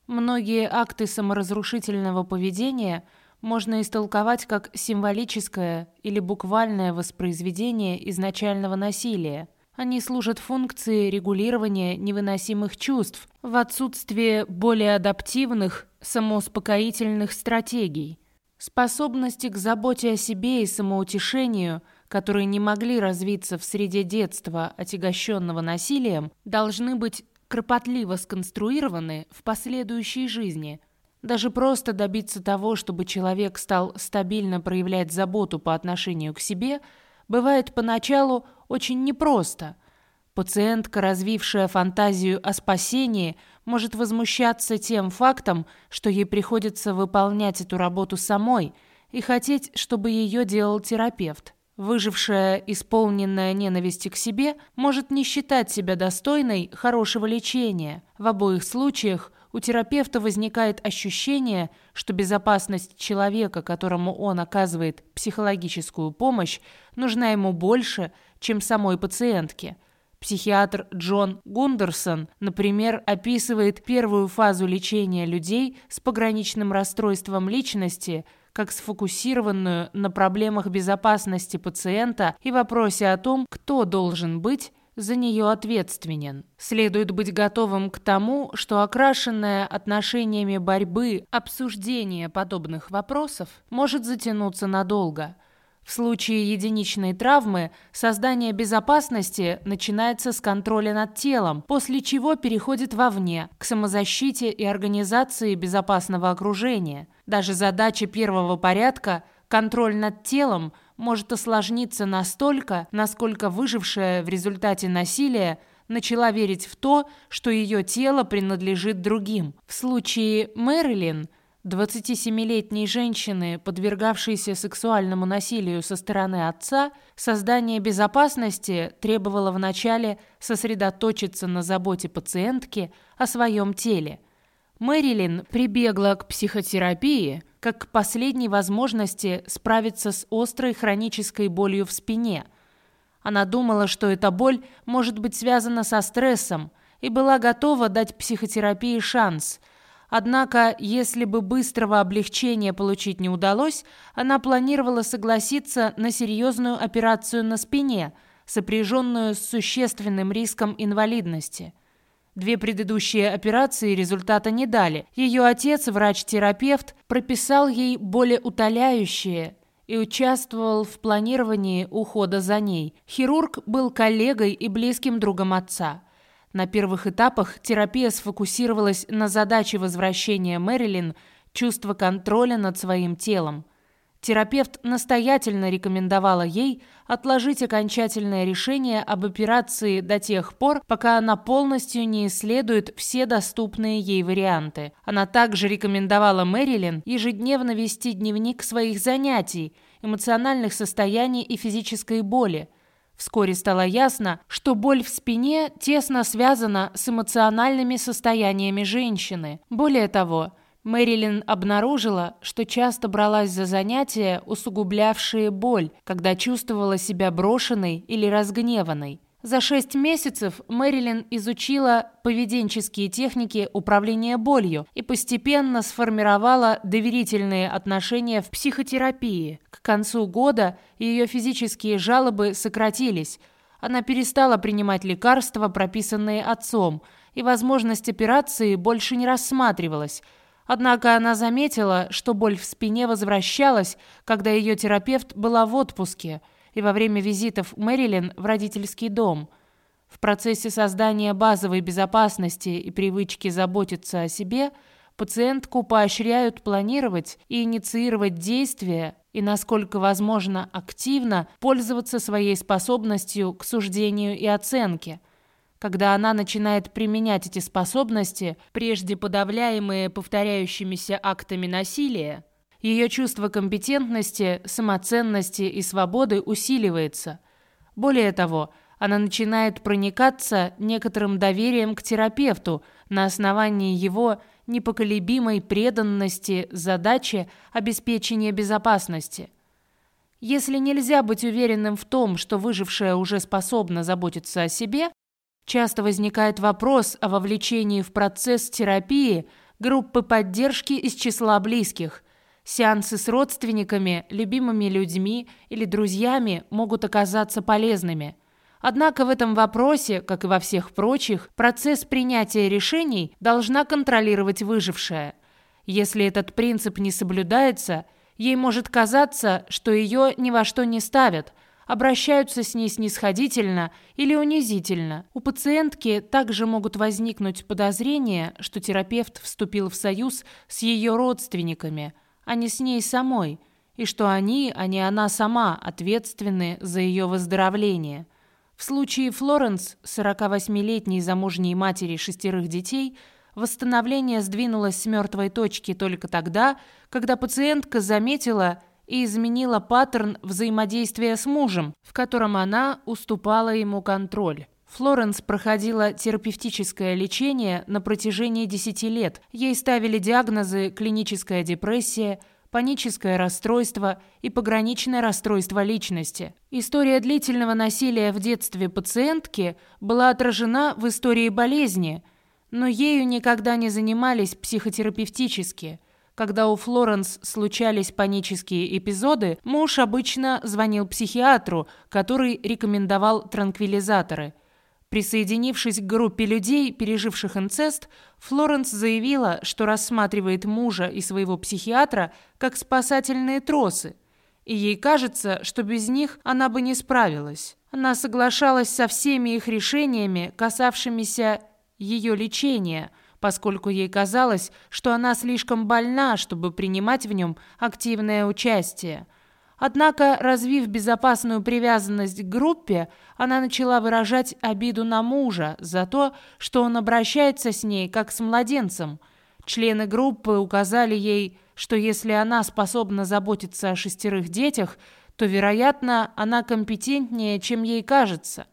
Многие акты саморазрушительного поведения можно истолковать как символическое или буквальное воспроизведение изначального насилия. Они служат функции регулирования невыносимых чувств в отсутствие более адаптивных самоуспокоительных стратегий. Способности к заботе о себе и самоутешению, которые не могли развиться в среде детства, отягощенного насилием, должны быть кропотливо сконструированы в последующей жизни. Даже просто добиться того, чтобы человек стал стабильно проявлять заботу по отношению к себе, бывает поначалу очень непросто. Пациентка, развившая фантазию о спасении, может возмущаться тем фактом, что ей приходится выполнять эту работу самой и хотеть, чтобы ее делал терапевт. Выжившая, исполненная ненависти к себе, может не считать себя достойной хорошего лечения. В обоих случаях у терапевта возникает ощущение, что безопасность человека, которому он оказывает психологическую помощь, нужна ему больше, чем самой пациентке. Психиатр Джон Гундерсон, например, описывает первую фазу лечения людей с пограничным расстройством личности – как сфокусированную на проблемах безопасности пациента и вопросе о том, кто должен быть за нее ответственен. Следует быть готовым к тому, что окрашенное отношениями борьбы обсуждение подобных вопросов может затянуться надолго. В случае единичной травмы создание безопасности начинается с контроля над телом, после чего переходит вовне, к самозащите и организации безопасного окружения. Даже задача первого порядка, контроль над телом, может осложниться настолько, насколько выжившая в результате насилия начала верить в то, что ее тело принадлежит другим. В случае Мэрилин – 27-летней женщины, подвергавшейся сексуальному насилию со стороны отца, создание безопасности требовало вначале сосредоточиться на заботе пациентки о своем теле. Мэрилин прибегла к психотерапии как к последней возможности справиться с острой хронической болью в спине. Она думала, что эта боль может быть связана со стрессом и была готова дать психотерапии шанс – Однако, если бы быстрого облегчения получить не удалось, она планировала согласиться на серьезную операцию на спине, сопряженную с существенным риском инвалидности. Две предыдущие операции результата не дали. Ее отец, врач-терапевт, прописал ей более утоляющие и участвовал в планировании ухода за ней. Хирург был коллегой и близким другом отца. На первых этапах терапия сфокусировалась на задаче возвращения Мэрилин чувства контроля над своим телом. Терапевт настоятельно рекомендовала ей отложить окончательное решение об операции до тех пор, пока она полностью не исследует все доступные ей варианты. Она также рекомендовала Мэрилин ежедневно вести дневник своих занятий, эмоциональных состояний и физической боли – Вскоре стало ясно, что боль в спине тесно связана с эмоциональными состояниями женщины. Более того, Мэрилин обнаружила, что часто бралась за занятия, усугублявшие боль, когда чувствовала себя брошенной или разгневанной. За шесть месяцев Мэрилин изучила поведенческие техники управления болью и постепенно сформировала доверительные отношения в психотерапии. К концу года ее физические жалобы сократились. Она перестала принимать лекарства, прописанные отцом, и возможность операции больше не рассматривалась – Однако она заметила, что боль в спине возвращалась, когда ее терапевт была в отпуске и во время визитов Мэрилин в родительский дом. В процессе создания базовой безопасности и привычки заботиться о себе пациентку поощряют планировать и инициировать действия и, насколько возможно, активно пользоваться своей способностью к суждению и оценке – когда она начинает применять эти способности, прежде подавляемые повторяющимися актами насилия, ее чувство компетентности, самоценности и свободы усиливается. Более того, она начинает проникаться некоторым доверием к терапевту на основании его непоколебимой преданности задаче обеспечения безопасности. Если нельзя быть уверенным в том, что выжившая уже способна заботиться о себе, Часто возникает вопрос о вовлечении в процесс терапии группы поддержки из числа близких. Сеансы с родственниками, любимыми людьми или друзьями могут оказаться полезными. Однако в этом вопросе, как и во всех прочих, процесс принятия решений должна контролировать выжившая. Если этот принцип не соблюдается, ей может казаться, что ее ни во что не ставят – обращаются с ней снисходительно или унизительно. У пациентки также могут возникнуть подозрения, что терапевт вступил в союз с ее родственниками, а не с ней самой, и что они, а не она сама, ответственны за ее выздоровление. В случае Флоренс, 48-летней замужней матери шестерых детей, восстановление сдвинулось с мертвой точки только тогда, когда пациентка заметила – и изменила паттерн взаимодействия с мужем, в котором она уступала ему контроль. Флоренс проходила терапевтическое лечение на протяжении 10 лет. Ей ставили диагнозы клиническая депрессия, паническое расстройство и пограничное расстройство личности. История длительного насилия в детстве пациентки была отражена в истории болезни, но ею никогда не занимались психотерапевтически. Когда у Флоренс случались панические эпизоды, муж обычно звонил психиатру, который рекомендовал транквилизаторы. Присоединившись к группе людей, переживших инцест, Флоренс заявила, что рассматривает мужа и своего психиатра как спасательные тросы, и ей кажется, что без них она бы не справилась. Она соглашалась со всеми их решениями, касавшимися ее лечения – поскольку ей казалось, что она слишком больна, чтобы принимать в нем активное участие. Однако, развив безопасную привязанность к группе, она начала выражать обиду на мужа за то, что он обращается с ней как с младенцем. Члены группы указали ей, что если она способна заботиться о шестерых детях, то, вероятно, она компетентнее, чем ей кажется.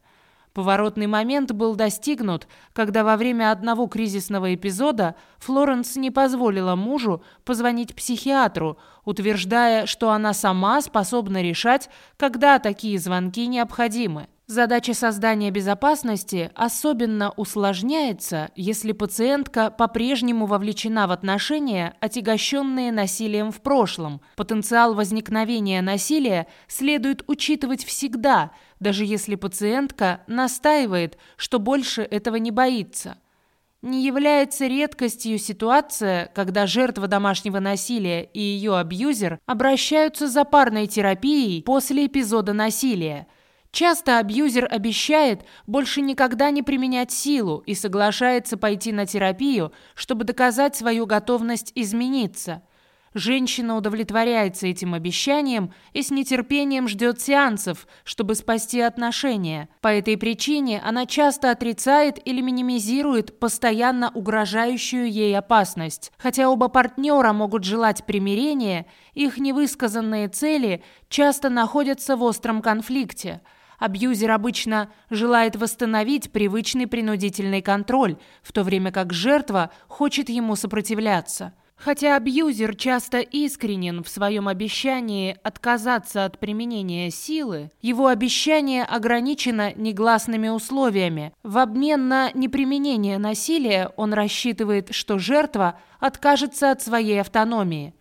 Поворотный момент был достигнут, когда во время одного кризисного эпизода Флоренс не позволила мужу позвонить психиатру, утверждая, что она сама способна решать, когда такие звонки необходимы. Задача создания безопасности особенно усложняется, если пациентка по-прежнему вовлечена в отношения, отягощенные насилием в прошлом. Потенциал возникновения насилия следует учитывать всегда, даже если пациентка настаивает, что больше этого не боится. Не является редкостью ситуация, когда жертва домашнего насилия и ее абьюзер обращаются за парной терапией после эпизода насилия – Часто абьюзер обещает больше никогда не применять силу и соглашается пойти на терапию, чтобы доказать свою готовность измениться. Женщина удовлетворяется этим обещанием и с нетерпением ждет сеансов, чтобы спасти отношения. По этой причине она часто отрицает или минимизирует постоянно угрожающую ей опасность. Хотя оба партнера могут желать примирения, их невысказанные цели часто находятся в остром конфликте – Абьюзер обычно желает восстановить привычный принудительный контроль, в то время как жертва хочет ему сопротивляться. Хотя абьюзер часто искренен в своем обещании отказаться от применения силы, его обещание ограничено негласными условиями. В обмен на неприменение насилия он рассчитывает, что жертва откажется от своей автономии.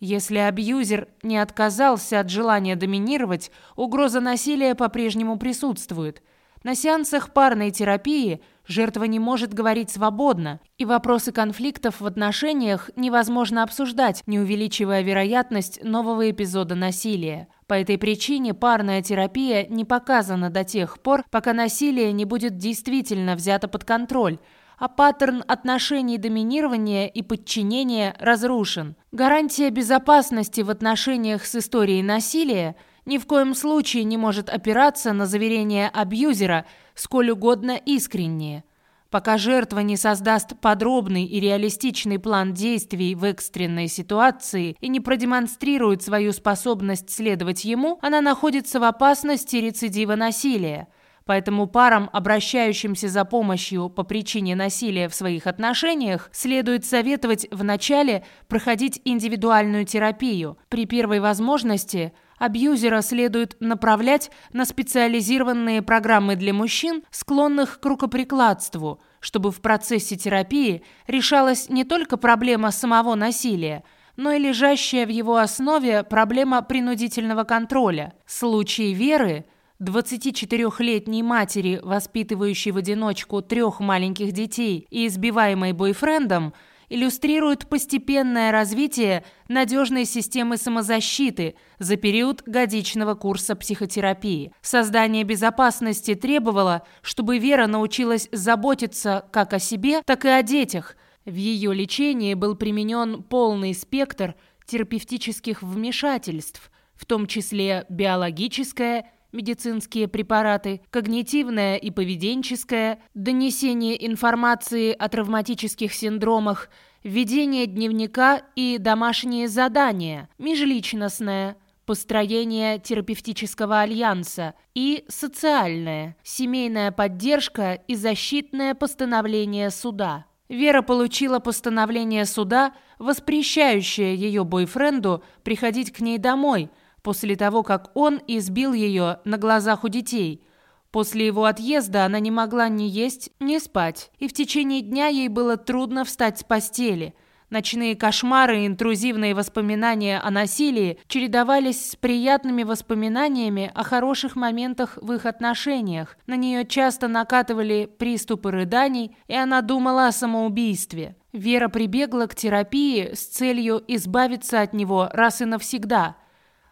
Если абьюзер не отказался от желания доминировать, угроза насилия по-прежнему присутствует. На сеансах парной терапии – Жертва не может говорить свободно, и вопросы конфликтов в отношениях невозможно обсуждать, не увеличивая вероятность нового эпизода насилия. По этой причине парная терапия не показана до тех пор, пока насилие не будет действительно взято под контроль, а паттерн отношений доминирования и подчинения разрушен. Гарантия безопасности в отношениях с историей насилия ни в коем случае не может опираться на заверение абьюзера – сколь угодно искренние. Пока жертва не создаст подробный и реалистичный план действий в экстренной ситуации и не продемонстрирует свою способность следовать ему, она находится в опасности рецидива насилия. Поэтому парам, обращающимся за помощью по причине насилия в своих отношениях, следует советовать вначале проходить индивидуальную терапию. При первой возможности – Абьюзера следует направлять на специализированные программы для мужчин, склонных к рукоприкладству, чтобы в процессе терапии решалась не только проблема самого насилия, но и лежащая в его основе проблема принудительного контроля. Случай Веры – 24-летней матери, воспитывающей в одиночку трех маленьких детей и избиваемой бойфрендом – иллюстрирует постепенное развитие надежной системы самозащиты за период годичного курса психотерапии. Создание безопасности требовало, чтобы Вера научилась заботиться как о себе, так и о детях. В ее лечении был применен полный спектр терапевтических вмешательств, в том числе биологическое, медицинские препараты, когнитивное и поведенческое, донесение информации о травматических синдромах, ведение дневника и домашние задания, межличностное, построение терапевтического альянса и социальное, семейная поддержка и защитное постановление суда. Вера получила постановление суда, воспрещающее ее бойфренду приходить к ней домой – после того, как он избил ее на глазах у детей. После его отъезда она не могла ни есть, ни спать, и в течение дня ей было трудно встать с постели. Ночные кошмары и интрузивные воспоминания о насилии чередовались с приятными воспоминаниями о хороших моментах в их отношениях. На нее часто накатывали приступы рыданий, и она думала о самоубийстве. Вера прибегла к терапии с целью избавиться от него раз и навсегда –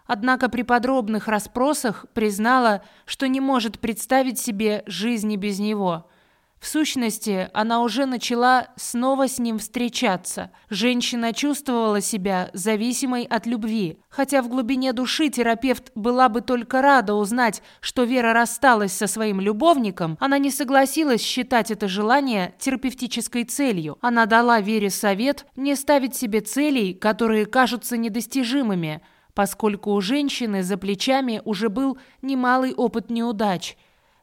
Однако при подробных расспросах признала, что не может представить себе жизни без него. В сущности, она уже начала снова с ним встречаться. Женщина чувствовала себя зависимой от любви. Хотя в глубине души терапевт была бы только рада узнать, что Вера рассталась со своим любовником, она не согласилась считать это желание терапевтической целью. Она дала Вере совет не ставить себе целей, которые кажутся недостижимыми – поскольку у женщины за плечами уже был немалый опыт неудач.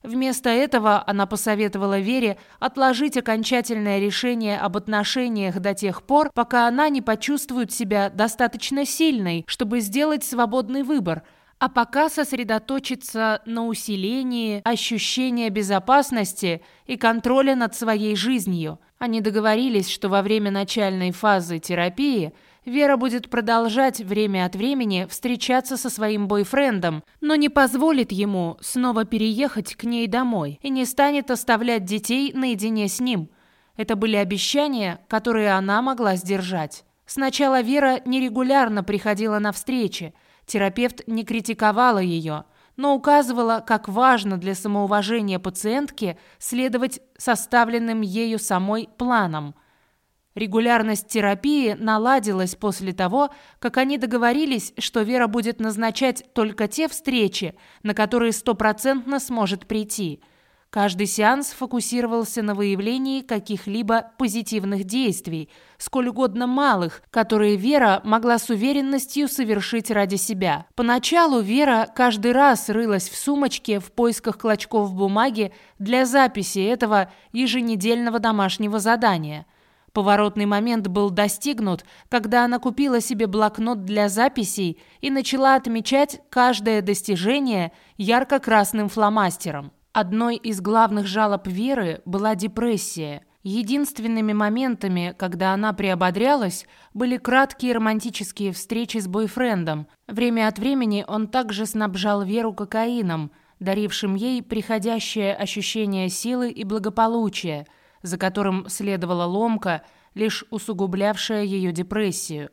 Вместо этого она посоветовала Вере отложить окончательное решение об отношениях до тех пор, пока она не почувствует себя достаточно сильной, чтобы сделать свободный выбор, а пока сосредоточиться на усилении ощущения безопасности и контроля над своей жизнью. Они договорились, что во время начальной фазы терапии – Вера будет продолжать время от времени встречаться со своим бойфрендом, но не позволит ему снова переехать к ней домой и не станет оставлять детей наедине с ним. Это были обещания, которые она могла сдержать. Сначала Вера нерегулярно приходила на встречи. Терапевт не критиковала ее, но указывала, как важно для самоуважения пациентки следовать составленным ею самой планам – Регулярность терапии наладилась после того, как они договорились, что Вера будет назначать только те встречи, на которые стопроцентно сможет прийти. Каждый сеанс фокусировался на выявлении каких-либо позитивных действий, сколь угодно малых, которые Вера могла с уверенностью совершить ради себя. Поначалу Вера каждый раз рылась в сумочке в поисках клочков бумаги для записи этого еженедельного домашнего задания – Поворотный момент был достигнут, когда она купила себе блокнот для записей и начала отмечать каждое достижение ярко-красным фломастером. Одной из главных жалоб Веры была депрессия. Единственными моментами, когда она приободрялась, были краткие романтические встречи с бойфрендом. Время от времени он также снабжал Веру кокаином, дарившим ей приходящее ощущение силы и благополучия – за которым следовала ломка, лишь усугублявшая ее депрессию.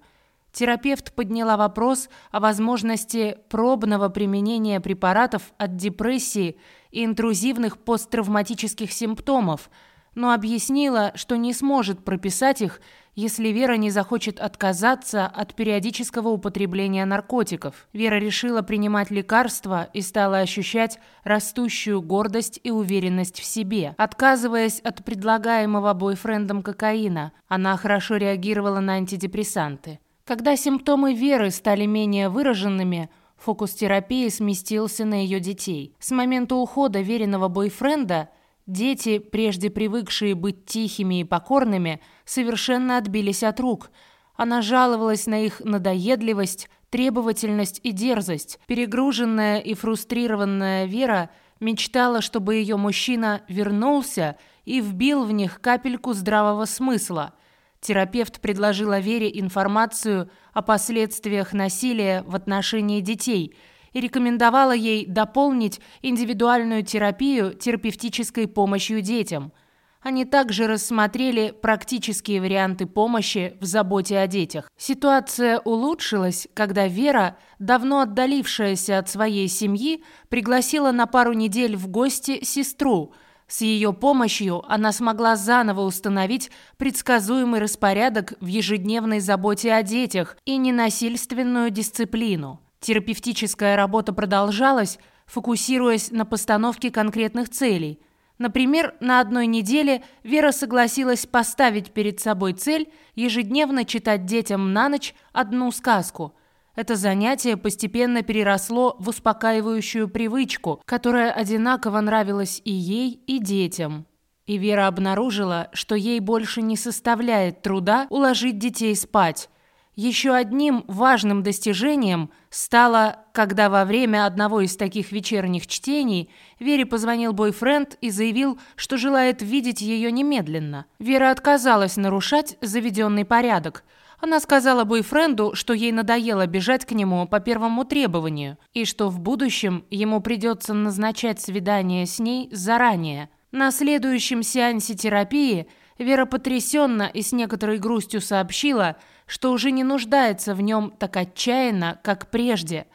Терапевт подняла вопрос о возможности пробного применения препаратов от депрессии и интрузивных посттравматических симптомов – но объяснила, что не сможет прописать их, если Вера не захочет отказаться от периодического употребления наркотиков. Вера решила принимать лекарства и стала ощущать растущую гордость и уверенность в себе. Отказываясь от предлагаемого бойфрендом кокаина, она хорошо реагировала на антидепрессанты. Когда симптомы Веры стали менее выраженными, фокус терапии сместился на ее детей. С момента ухода веренного бойфренда – Дети, прежде привыкшие быть тихими и покорными, совершенно отбились от рук. Она жаловалась на их надоедливость, требовательность и дерзость. Перегруженная и фрустрированная Вера мечтала, чтобы ее мужчина вернулся и вбил в них капельку здравого смысла. Терапевт предложила Вере информацию о последствиях насилия в отношении детей – и рекомендовала ей дополнить индивидуальную терапию терапевтической помощью детям. Они также рассмотрели практические варианты помощи в заботе о детях. Ситуация улучшилась, когда Вера, давно отдалившаяся от своей семьи, пригласила на пару недель в гости сестру. С ее помощью она смогла заново установить предсказуемый распорядок в ежедневной заботе о детях и ненасильственную дисциплину. Терапевтическая работа продолжалась, фокусируясь на постановке конкретных целей. Например, на одной неделе Вера согласилась поставить перед собой цель ежедневно читать детям на ночь одну сказку. Это занятие постепенно переросло в успокаивающую привычку, которая одинаково нравилась и ей, и детям. И Вера обнаружила, что ей больше не составляет труда уложить детей спать, еще одним важным достижением стало, когда во время одного из таких вечерних чтений Вере позвонил бойфренд и заявил, что желает видеть ее немедленно. Вера отказалась нарушать заведенный порядок. Она сказала бойфренду, что ей надоело бежать к нему по первому требованию, и что в будущем ему придется назначать свидание с ней заранее. На следующем сеансе терапии Вера потрясенно и с некоторой грустью сообщила, что уже не нуждается в нем так отчаянно, как прежде.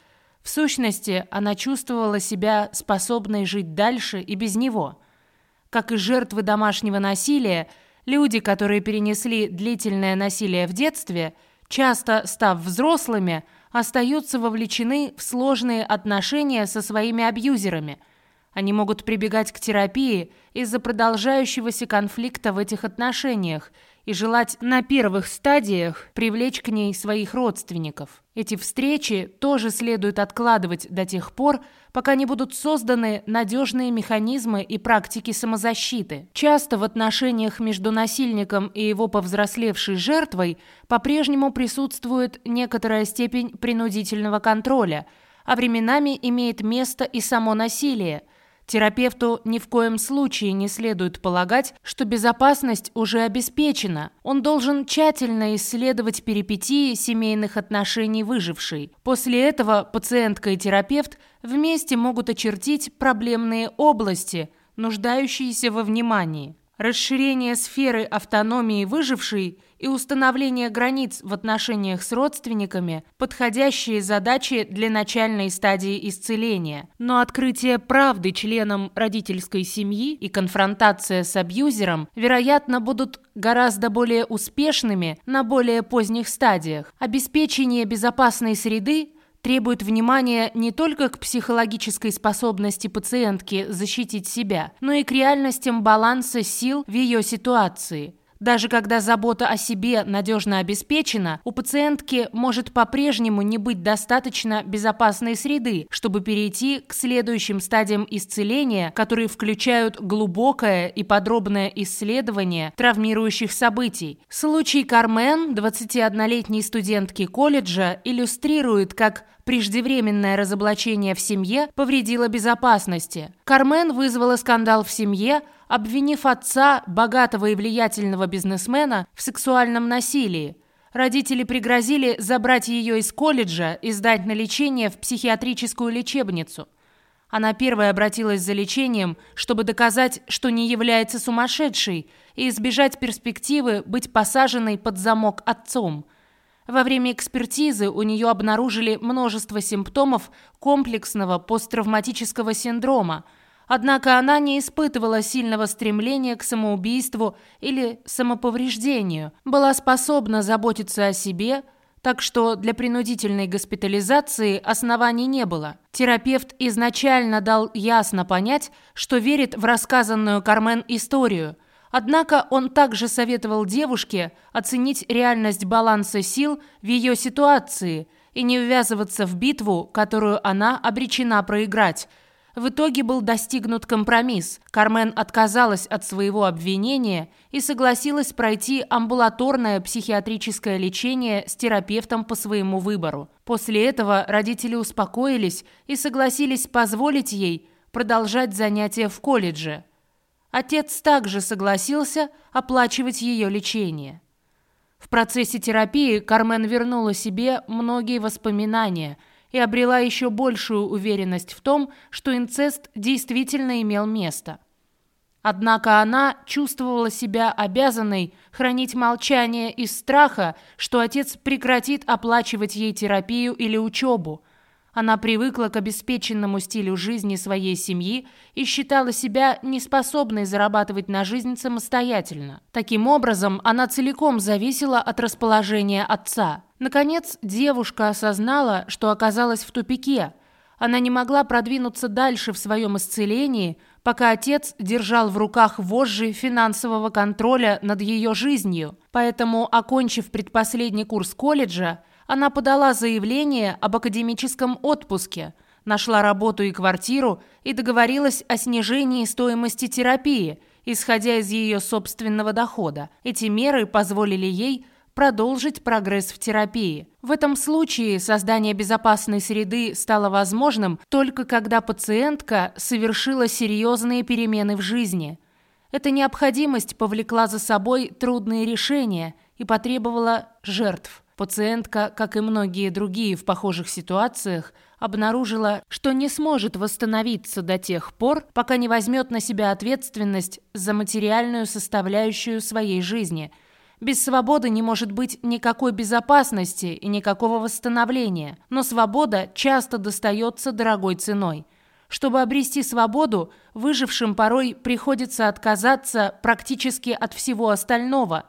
В сущности, она чувствовала себя способной жить дальше и без него. Как и жертвы домашнего насилия, люди, которые перенесли длительное насилие в детстве, часто став взрослыми, остаются вовлечены в сложные отношения со своими абьюзерами. Они могут прибегать к терапии из-за продолжающегося конфликта в этих отношениях – и желать на первых стадиях привлечь к ней своих родственников. Эти встречи тоже следует откладывать до тех пор, пока не будут созданы надежные механизмы и практики самозащиты. Часто в отношениях между насильником и его повзрослевшей жертвой по-прежнему присутствует некоторая степень принудительного контроля, а временами имеет место и само насилие – Терапевту ни в коем случае не следует полагать, что безопасность уже обеспечена. Он должен тщательно исследовать перипетии семейных отношений выжившей. После этого пациентка и терапевт вместе могут очертить проблемные области, нуждающиеся во внимании. Расширение сферы автономии выжившей и установление границ в отношениях с родственниками – подходящие задачи для начальной стадии исцеления. Но открытие правды членам родительской семьи и конфронтация с абьюзером, вероятно, будут гораздо более успешными на более поздних стадиях. Обеспечение безопасной среды требует внимания не только к психологической способности пациентки защитить себя, но и к реальностям баланса сил в ее ситуации. Даже когда забота о себе надежно обеспечена, у пациентки может по-прежнему не быть достаточно безопасной среды, чтобы перейти к следующим стадиям исцеления, которые включают глубокое и подробное исследование травмирующих событий. Случай Кармен, 21-летней студентки колледжа, иллюстрирует, как преждевременное разоблачение в семье повредило безопасности. Кармен вызвала скандал в семье, обвинив отца, богатого и влиятельного бизнесмена, в сексуальном насилии. Родители пригрозили забрать ее из колледжа и сдать на лечение в психиатрическую лечебницу. Она первая обратилась за лечением, чтобы доказать, что не является сумасшедшей, и избежать перспективы быть посаженной под замок отцом – во время экспертизы у нее обнаружили множество симптомов комплексного посттравматического синдрома, однако она не испытывала сильного стремления к самоубийству или самоповреждению, была способна заботиться о себе, так что для принудительной госпитализации оснований не было. Терапевт изначально дал ясно понять, что верит в рассказанную Кармен историю – Однако он также советовал девушке оценить реальность баланса сил в ее ситуации и не ввязываться в битву, которую она обречена проиграть. В итоге был достигнут компромисс. Кармен отказалась от своего обвинения и согласилась пройти амбулаторное психиатрическое лечение с терапевтом по своему выбору. После этого родители успокоились и согласились позволить ей продолжать занятия в колледже. Отец также согласился оплачивать ее лечение. В процессе терапии Кармен вернула себе многие воспоминания и обрела еще большую уверенность в том, что инцест действительно имел место. Однако она чувствовала себя обязанной хранить молчание из страха, что отец прекратит оплачивать ей терапию или учебу – она привыкла к обеспеченному стилю жизни своей семьи и считала себя неспособной зарабатывать на жизнь самостоятельно. Таким образом, она целиком зависела от расположения отца. Наконец, девушка осознала, что оказалась в тупике. Она не могла продвинуться дальше в своем исцелении, пока отец держал в руках вожжи финансового контроля над ее жизнью. Поэтому, окончив предпоследний курс колледжа, она подала заявление об академическом отпуске, нашла работу и квартиру и договорилась о снижении стоимости терапии, исходя из ее собственного дохода. Эти меры позволили ей продолжить прогресс в терапии. В этом случае создание безопасной среды стало возможным только когда пациентка совершила серьезные перемены в жизни. Эта необходимость повлекла за собой трудные решения и потребовала жертв. Пациентка, как и многие другие в похожих ситуациях, обнаружила, что не сможет восстановиться до тех пор, пока не возьмет на себя ответственность за материальную составляющую своей жизни. Без свободы не может быть никакой безопасности и никакого восстановления, но свобода часто достается дорогой ценой. Чтобы обрести свободу, выжившим порой приходится отказаться практически от всего остального.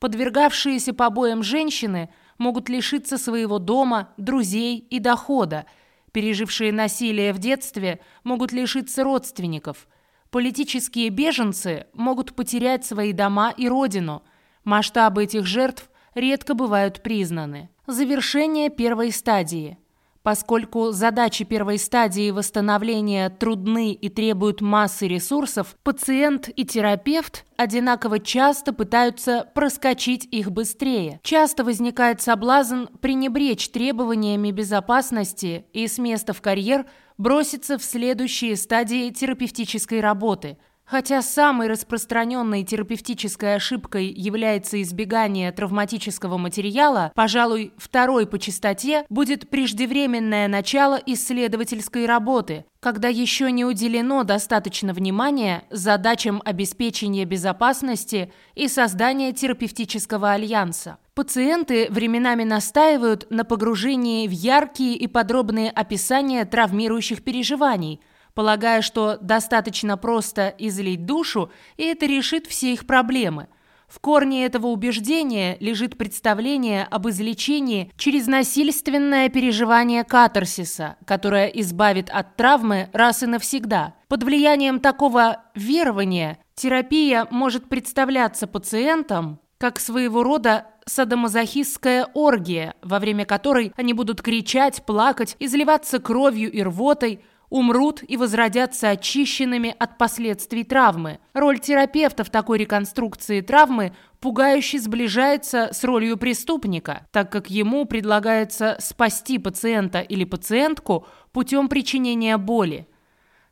Подвергавшиеся побоям женщины – могут лишиться своего дома, друзей и дохода. Пережившие насилие в детстве могут лишиться родственников. Политические беженцы могут потерять свои дома и родину. Масштабы этих жертв редко бывают признаны. Завершение первой стадии – Поскольку задачи первой стадии восстановления трудны и требуют массы ресурсов, пациент и терапевт одинаково часто пытаются проскочить их быстрее. Часто возникает соблазн пренебречь требованиями безопасности и с места в карьер броситься в следующие стадии терапевтической работы – Хотя самой распространенной терапевтической ошибкой является избегание травматического материала, пожалуй, второй по частоте будет преждевременное начало исследовательской работы, когда еще не уделено достаточно внимания задачам обеспечения безопасности и создания терапевтического альянса. Пациенты временами настаивают на погружении в яркие и подробные описания травмирующих переживаний – полагая, что достаточно просто излить душу, и это решит все их проблемы. В корне этого убеждения лежит представление об излечении через насильственное переживание катарсиса, которое избавит от травмы раз и навсегда. Под влиянием такого верования терапия может представляться пациентам как своего рода садомазохистская оргия, во время которой они будут кричать, плакать, изливаться кровью и рвотой, умрут и возродятся очищенными от последствий травмы. Роль терапевта в такой реконструкции травмы пугающе сближается с ролью преступника, так как ему предлагается спасти пациента или пациентку путем причинения боли.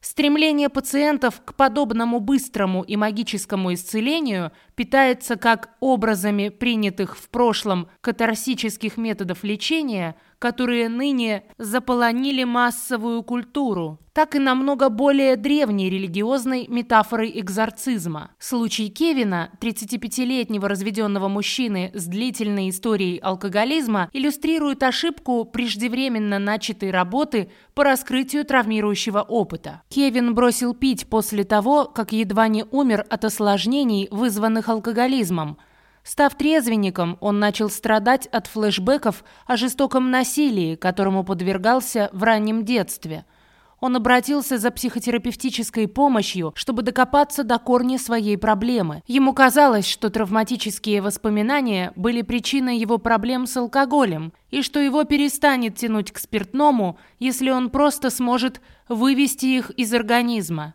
Стремление пациентов к подобному быстрому и магическому исцелению питается как образами принятых в прошлом катарсических методов лечения, которые ныне заполонили массовую культуру, так и намного более древней религиозной метафорой экзорцизма. Случай Кевина, 35-летнего разведенного мужчины с длительной историей алкоголизма, иллюстрирует ошибку преждевременно начатой работы по раскрытию травмирующего опыта. Кевин бросил пить после того, как едва не умер от осложнений, вызванных алкоголизмом – Став трезвенником, он начал страдать от флешбеков о жестоком насилии, которому подвергался в раннем детстве. Он обратился за психотерапевтической помощью, чтобы докопаться до корня своей проблемы. Ему казалось, что травматические воспоминания были причиной его проблем с алкоголем, и что его перестанет тянуть к спиртному, если он просто сможет вывести их из организма.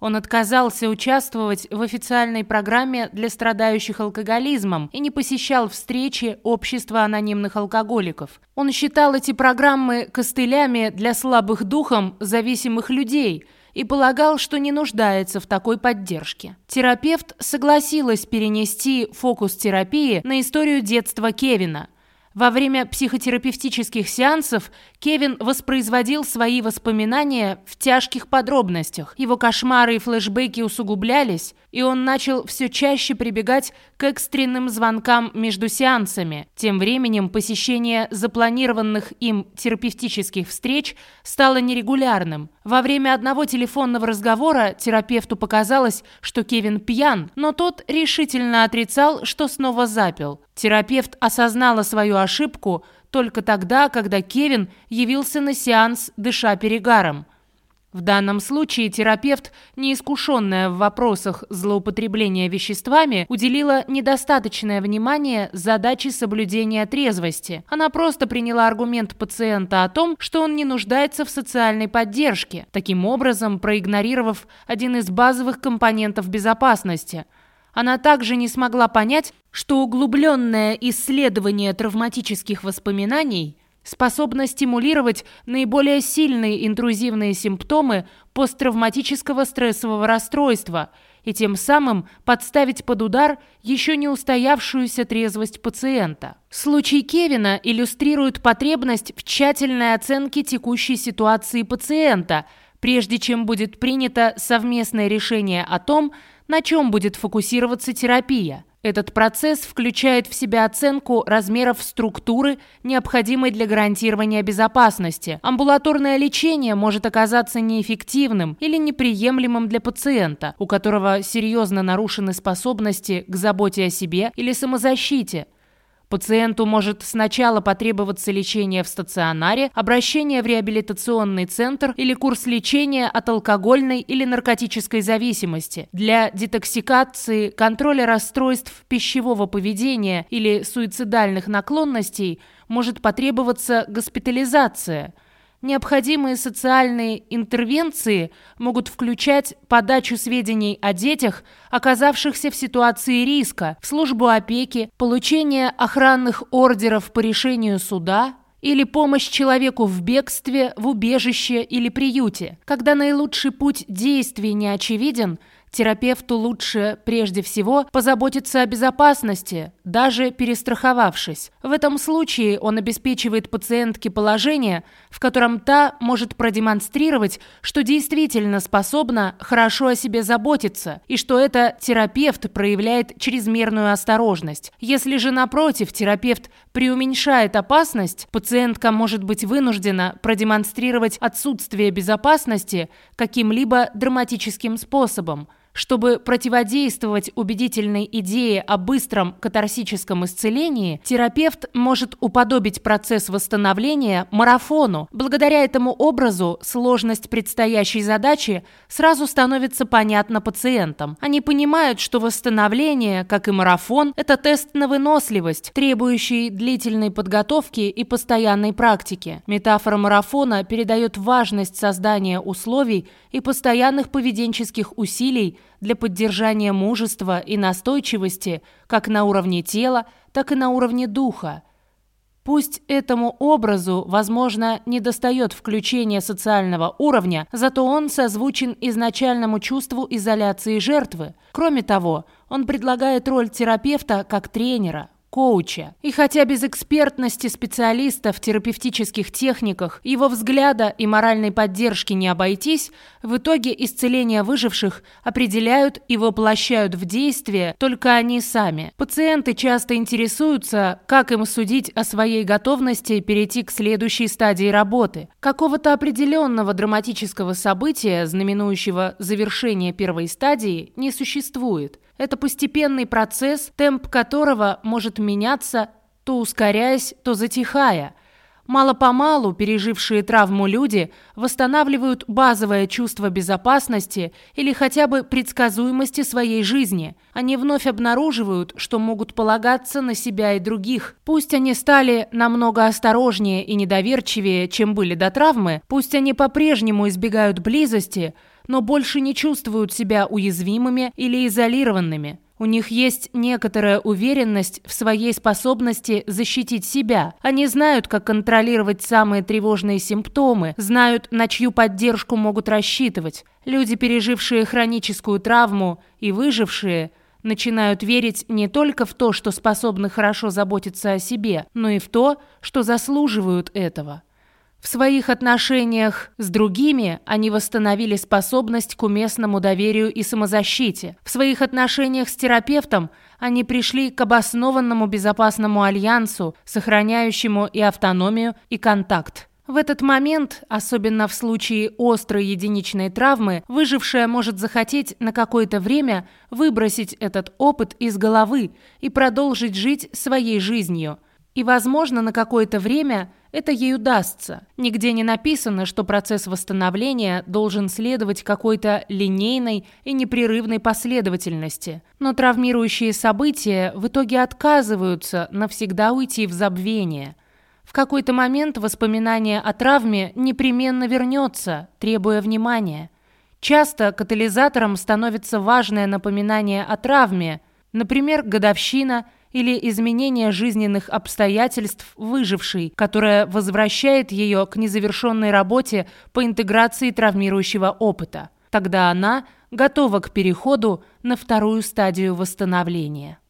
Он отказался участвовать в официальной программе для страдающих алкоголизмом и не посещал встречи общества анонимных алкоголиков. Он считал эти программы костылями для слабых духом зависимых людей и полагал, что не нуждается в такой поддержке. Терапевт согласилась перенести фокус терапии на историю детства Кевина – во время психотерапевтических сеансов Кевин воспроизводил свои воспоминания в тяжких подробностях. Его кошмары и флешбеки усугублялись, и он начал все чаще прибегать к экстренным звонкам между сеансами. Тем временем посещение запланированных им терапевтических встреч стало нерегулярным. Во время одного телефонного разговора терапевту показалось, что Кевин пьян, но тот решительно отрицал, что снова запил. Терапевт осознала свою ошибку только тогда, когда Кевин явился на сеанс, дыша перегаром. В данном случае терапевт, неискушенная в вопросах злоупотребления веществами, уделила недостаточное внимание задаче соблюдения трезвости. Она просто приняла аргумент пациента о том, что он не нуждается в социальной поддержке, таким образом проигнорировав один из базовых компонентов безопасности – она также не смогла понять, что углубленное исследование травматических воспоминаний способно стимулировать наиболее сильные интрузивные симптомы посттравматического стрессового расстройства и тем самым подставить под удар еще не устоявшуюся трезвость пациента. Случай Кевина иллюстрирует потребность в тщательной оценке текущей ситуации пациента, прежде чем будет принято совместное решение о том, на чем будет фокусироваться терапия. Этот процесс включает в себя оценку размеров структуры, необходимой для гарантирования безопасности. Амбулаторное лечение может оказаться неэффективным или неприемлемым для пациента, у которого серьезно нарушены способности к заботе о себе или самозащите – Пациенту может сначала потребоваться лечение в стационаре, обращение в реабилитационный центр или курс лечения от алкогольной или наркотической зависимости. Для детоксикации, контроля расстройств пищевого поведения или суицидальных наклонностей может потребоваться госпитализация – Необходимые социальные интервенции могут включать подачу сведений о детях, оказавшихся в ситуации риска, в службу опеки, получение охранных ордеров по решению суда или помощь человеку в бегстве, в убежище или приюте. Когда наилучший путь действий не очевиден – Терапевту лучше, прежде всего, позаботиться о безопасности, даже перестраховавшись. В этом случае он обеспечивает пациентке положение, в котором та может продемонстрировать, что действительно способна хорошо о себе заботиться, и что это терапевт проявляет чрезмерную осторожность. Если же, напротив, терапевт преуменьшает опасность, пациентка может быть вынуждена продемонстрировать отсутствие безопасности каким-либо драматическим способом – Чтобы противодействовать убедительной идее о быстром катарсическом исцелении, терапевт может уподобить процесс восстановления марафону. Благодаря этому образу сложность предстоящей задачи сразу становится понятна пациентам. Они понимают, что восстановление, как и марафон, это тест на выносливость, требующий длительной подготовки и постоянной практики. Метафора марафона передает важность создания условий и постоянных поведенческих усилий для поддержания мужества и настойчивости как на уровне тела, так и на уровне духа. Пусть этому образу, возможно, недостает включения социального уровня, зато он созвучен изначальному чувству изоляции жертвы. Кроме того, он предлагает роль терапевта как тренера, коуча. И хотя без экспертности специалиста в терапевтических техниках, его взгляда и моральной поддержки не обойтись, в итоге исцеление выживших определяют и воплощают в действие только они сами. Пациенты часто интересуются, как им судить о своей готовности перейти к следующей стадии работы. Какого-то определенного драматического события, знаменующего завершение первой стадии, не существует – это постепенный процесс, темп которого может меняться, то ускоряясь, то затихая. Мало-помалу пережившие травму люди восстанавливают базовое чувство безопасности или хотя бы предсказуемости своей жизни. Они вновь обнаруживают, что могут полагаться на себя и других. Пусть они стали намного осторожнее и недоверчивее, чем были до травмы, пусть они по-прежнему избегают близости – но больше не чувствуют себя уязвимыми или изолированными. У них есть некоторая уверенность в своей способности защитить себя. Они знают, как контролировать самые тревожные симптомы, знают, на чью поддержку могут рассчитывать. Люди, пережившие хроническую травму и выжившие, начинают верить не только в то, что способны хорошо заботиться о себе, но и в то, что заслуживают этого. В своих отношениях с другими они восстановили способность к уместному доверию и самозащите. В своих отношениях с терапевтом они пришли к обоснованному безопасному альянсу, сохраняющему и автономию, и контакт. В этот момент, особенно в случае острой единичной травмы, выжившая может захотеть на какое-то время выбросить этот опыт из головы и продолжить жить своей жизнью. И, возможно, на какое-то время это ей удастся. Нигде не написано, что процесс восстановления должен следовать какой-то линейной и непрерывной последовательности. Но травмирующие события в итоге отказываются навсегда уйти в забвение. В какой-то момент воспоминание о травме непременно вернется, требуя внимания. Часто катализатором становится важное напоминание о травме, например, годовщина – или изменение жизненных обстоятельств выжившей, которое возвращает ее к незавершенной работе по интеграции травмирующего опыта. Тогда она готова к переходу на вторую стадию восстановления.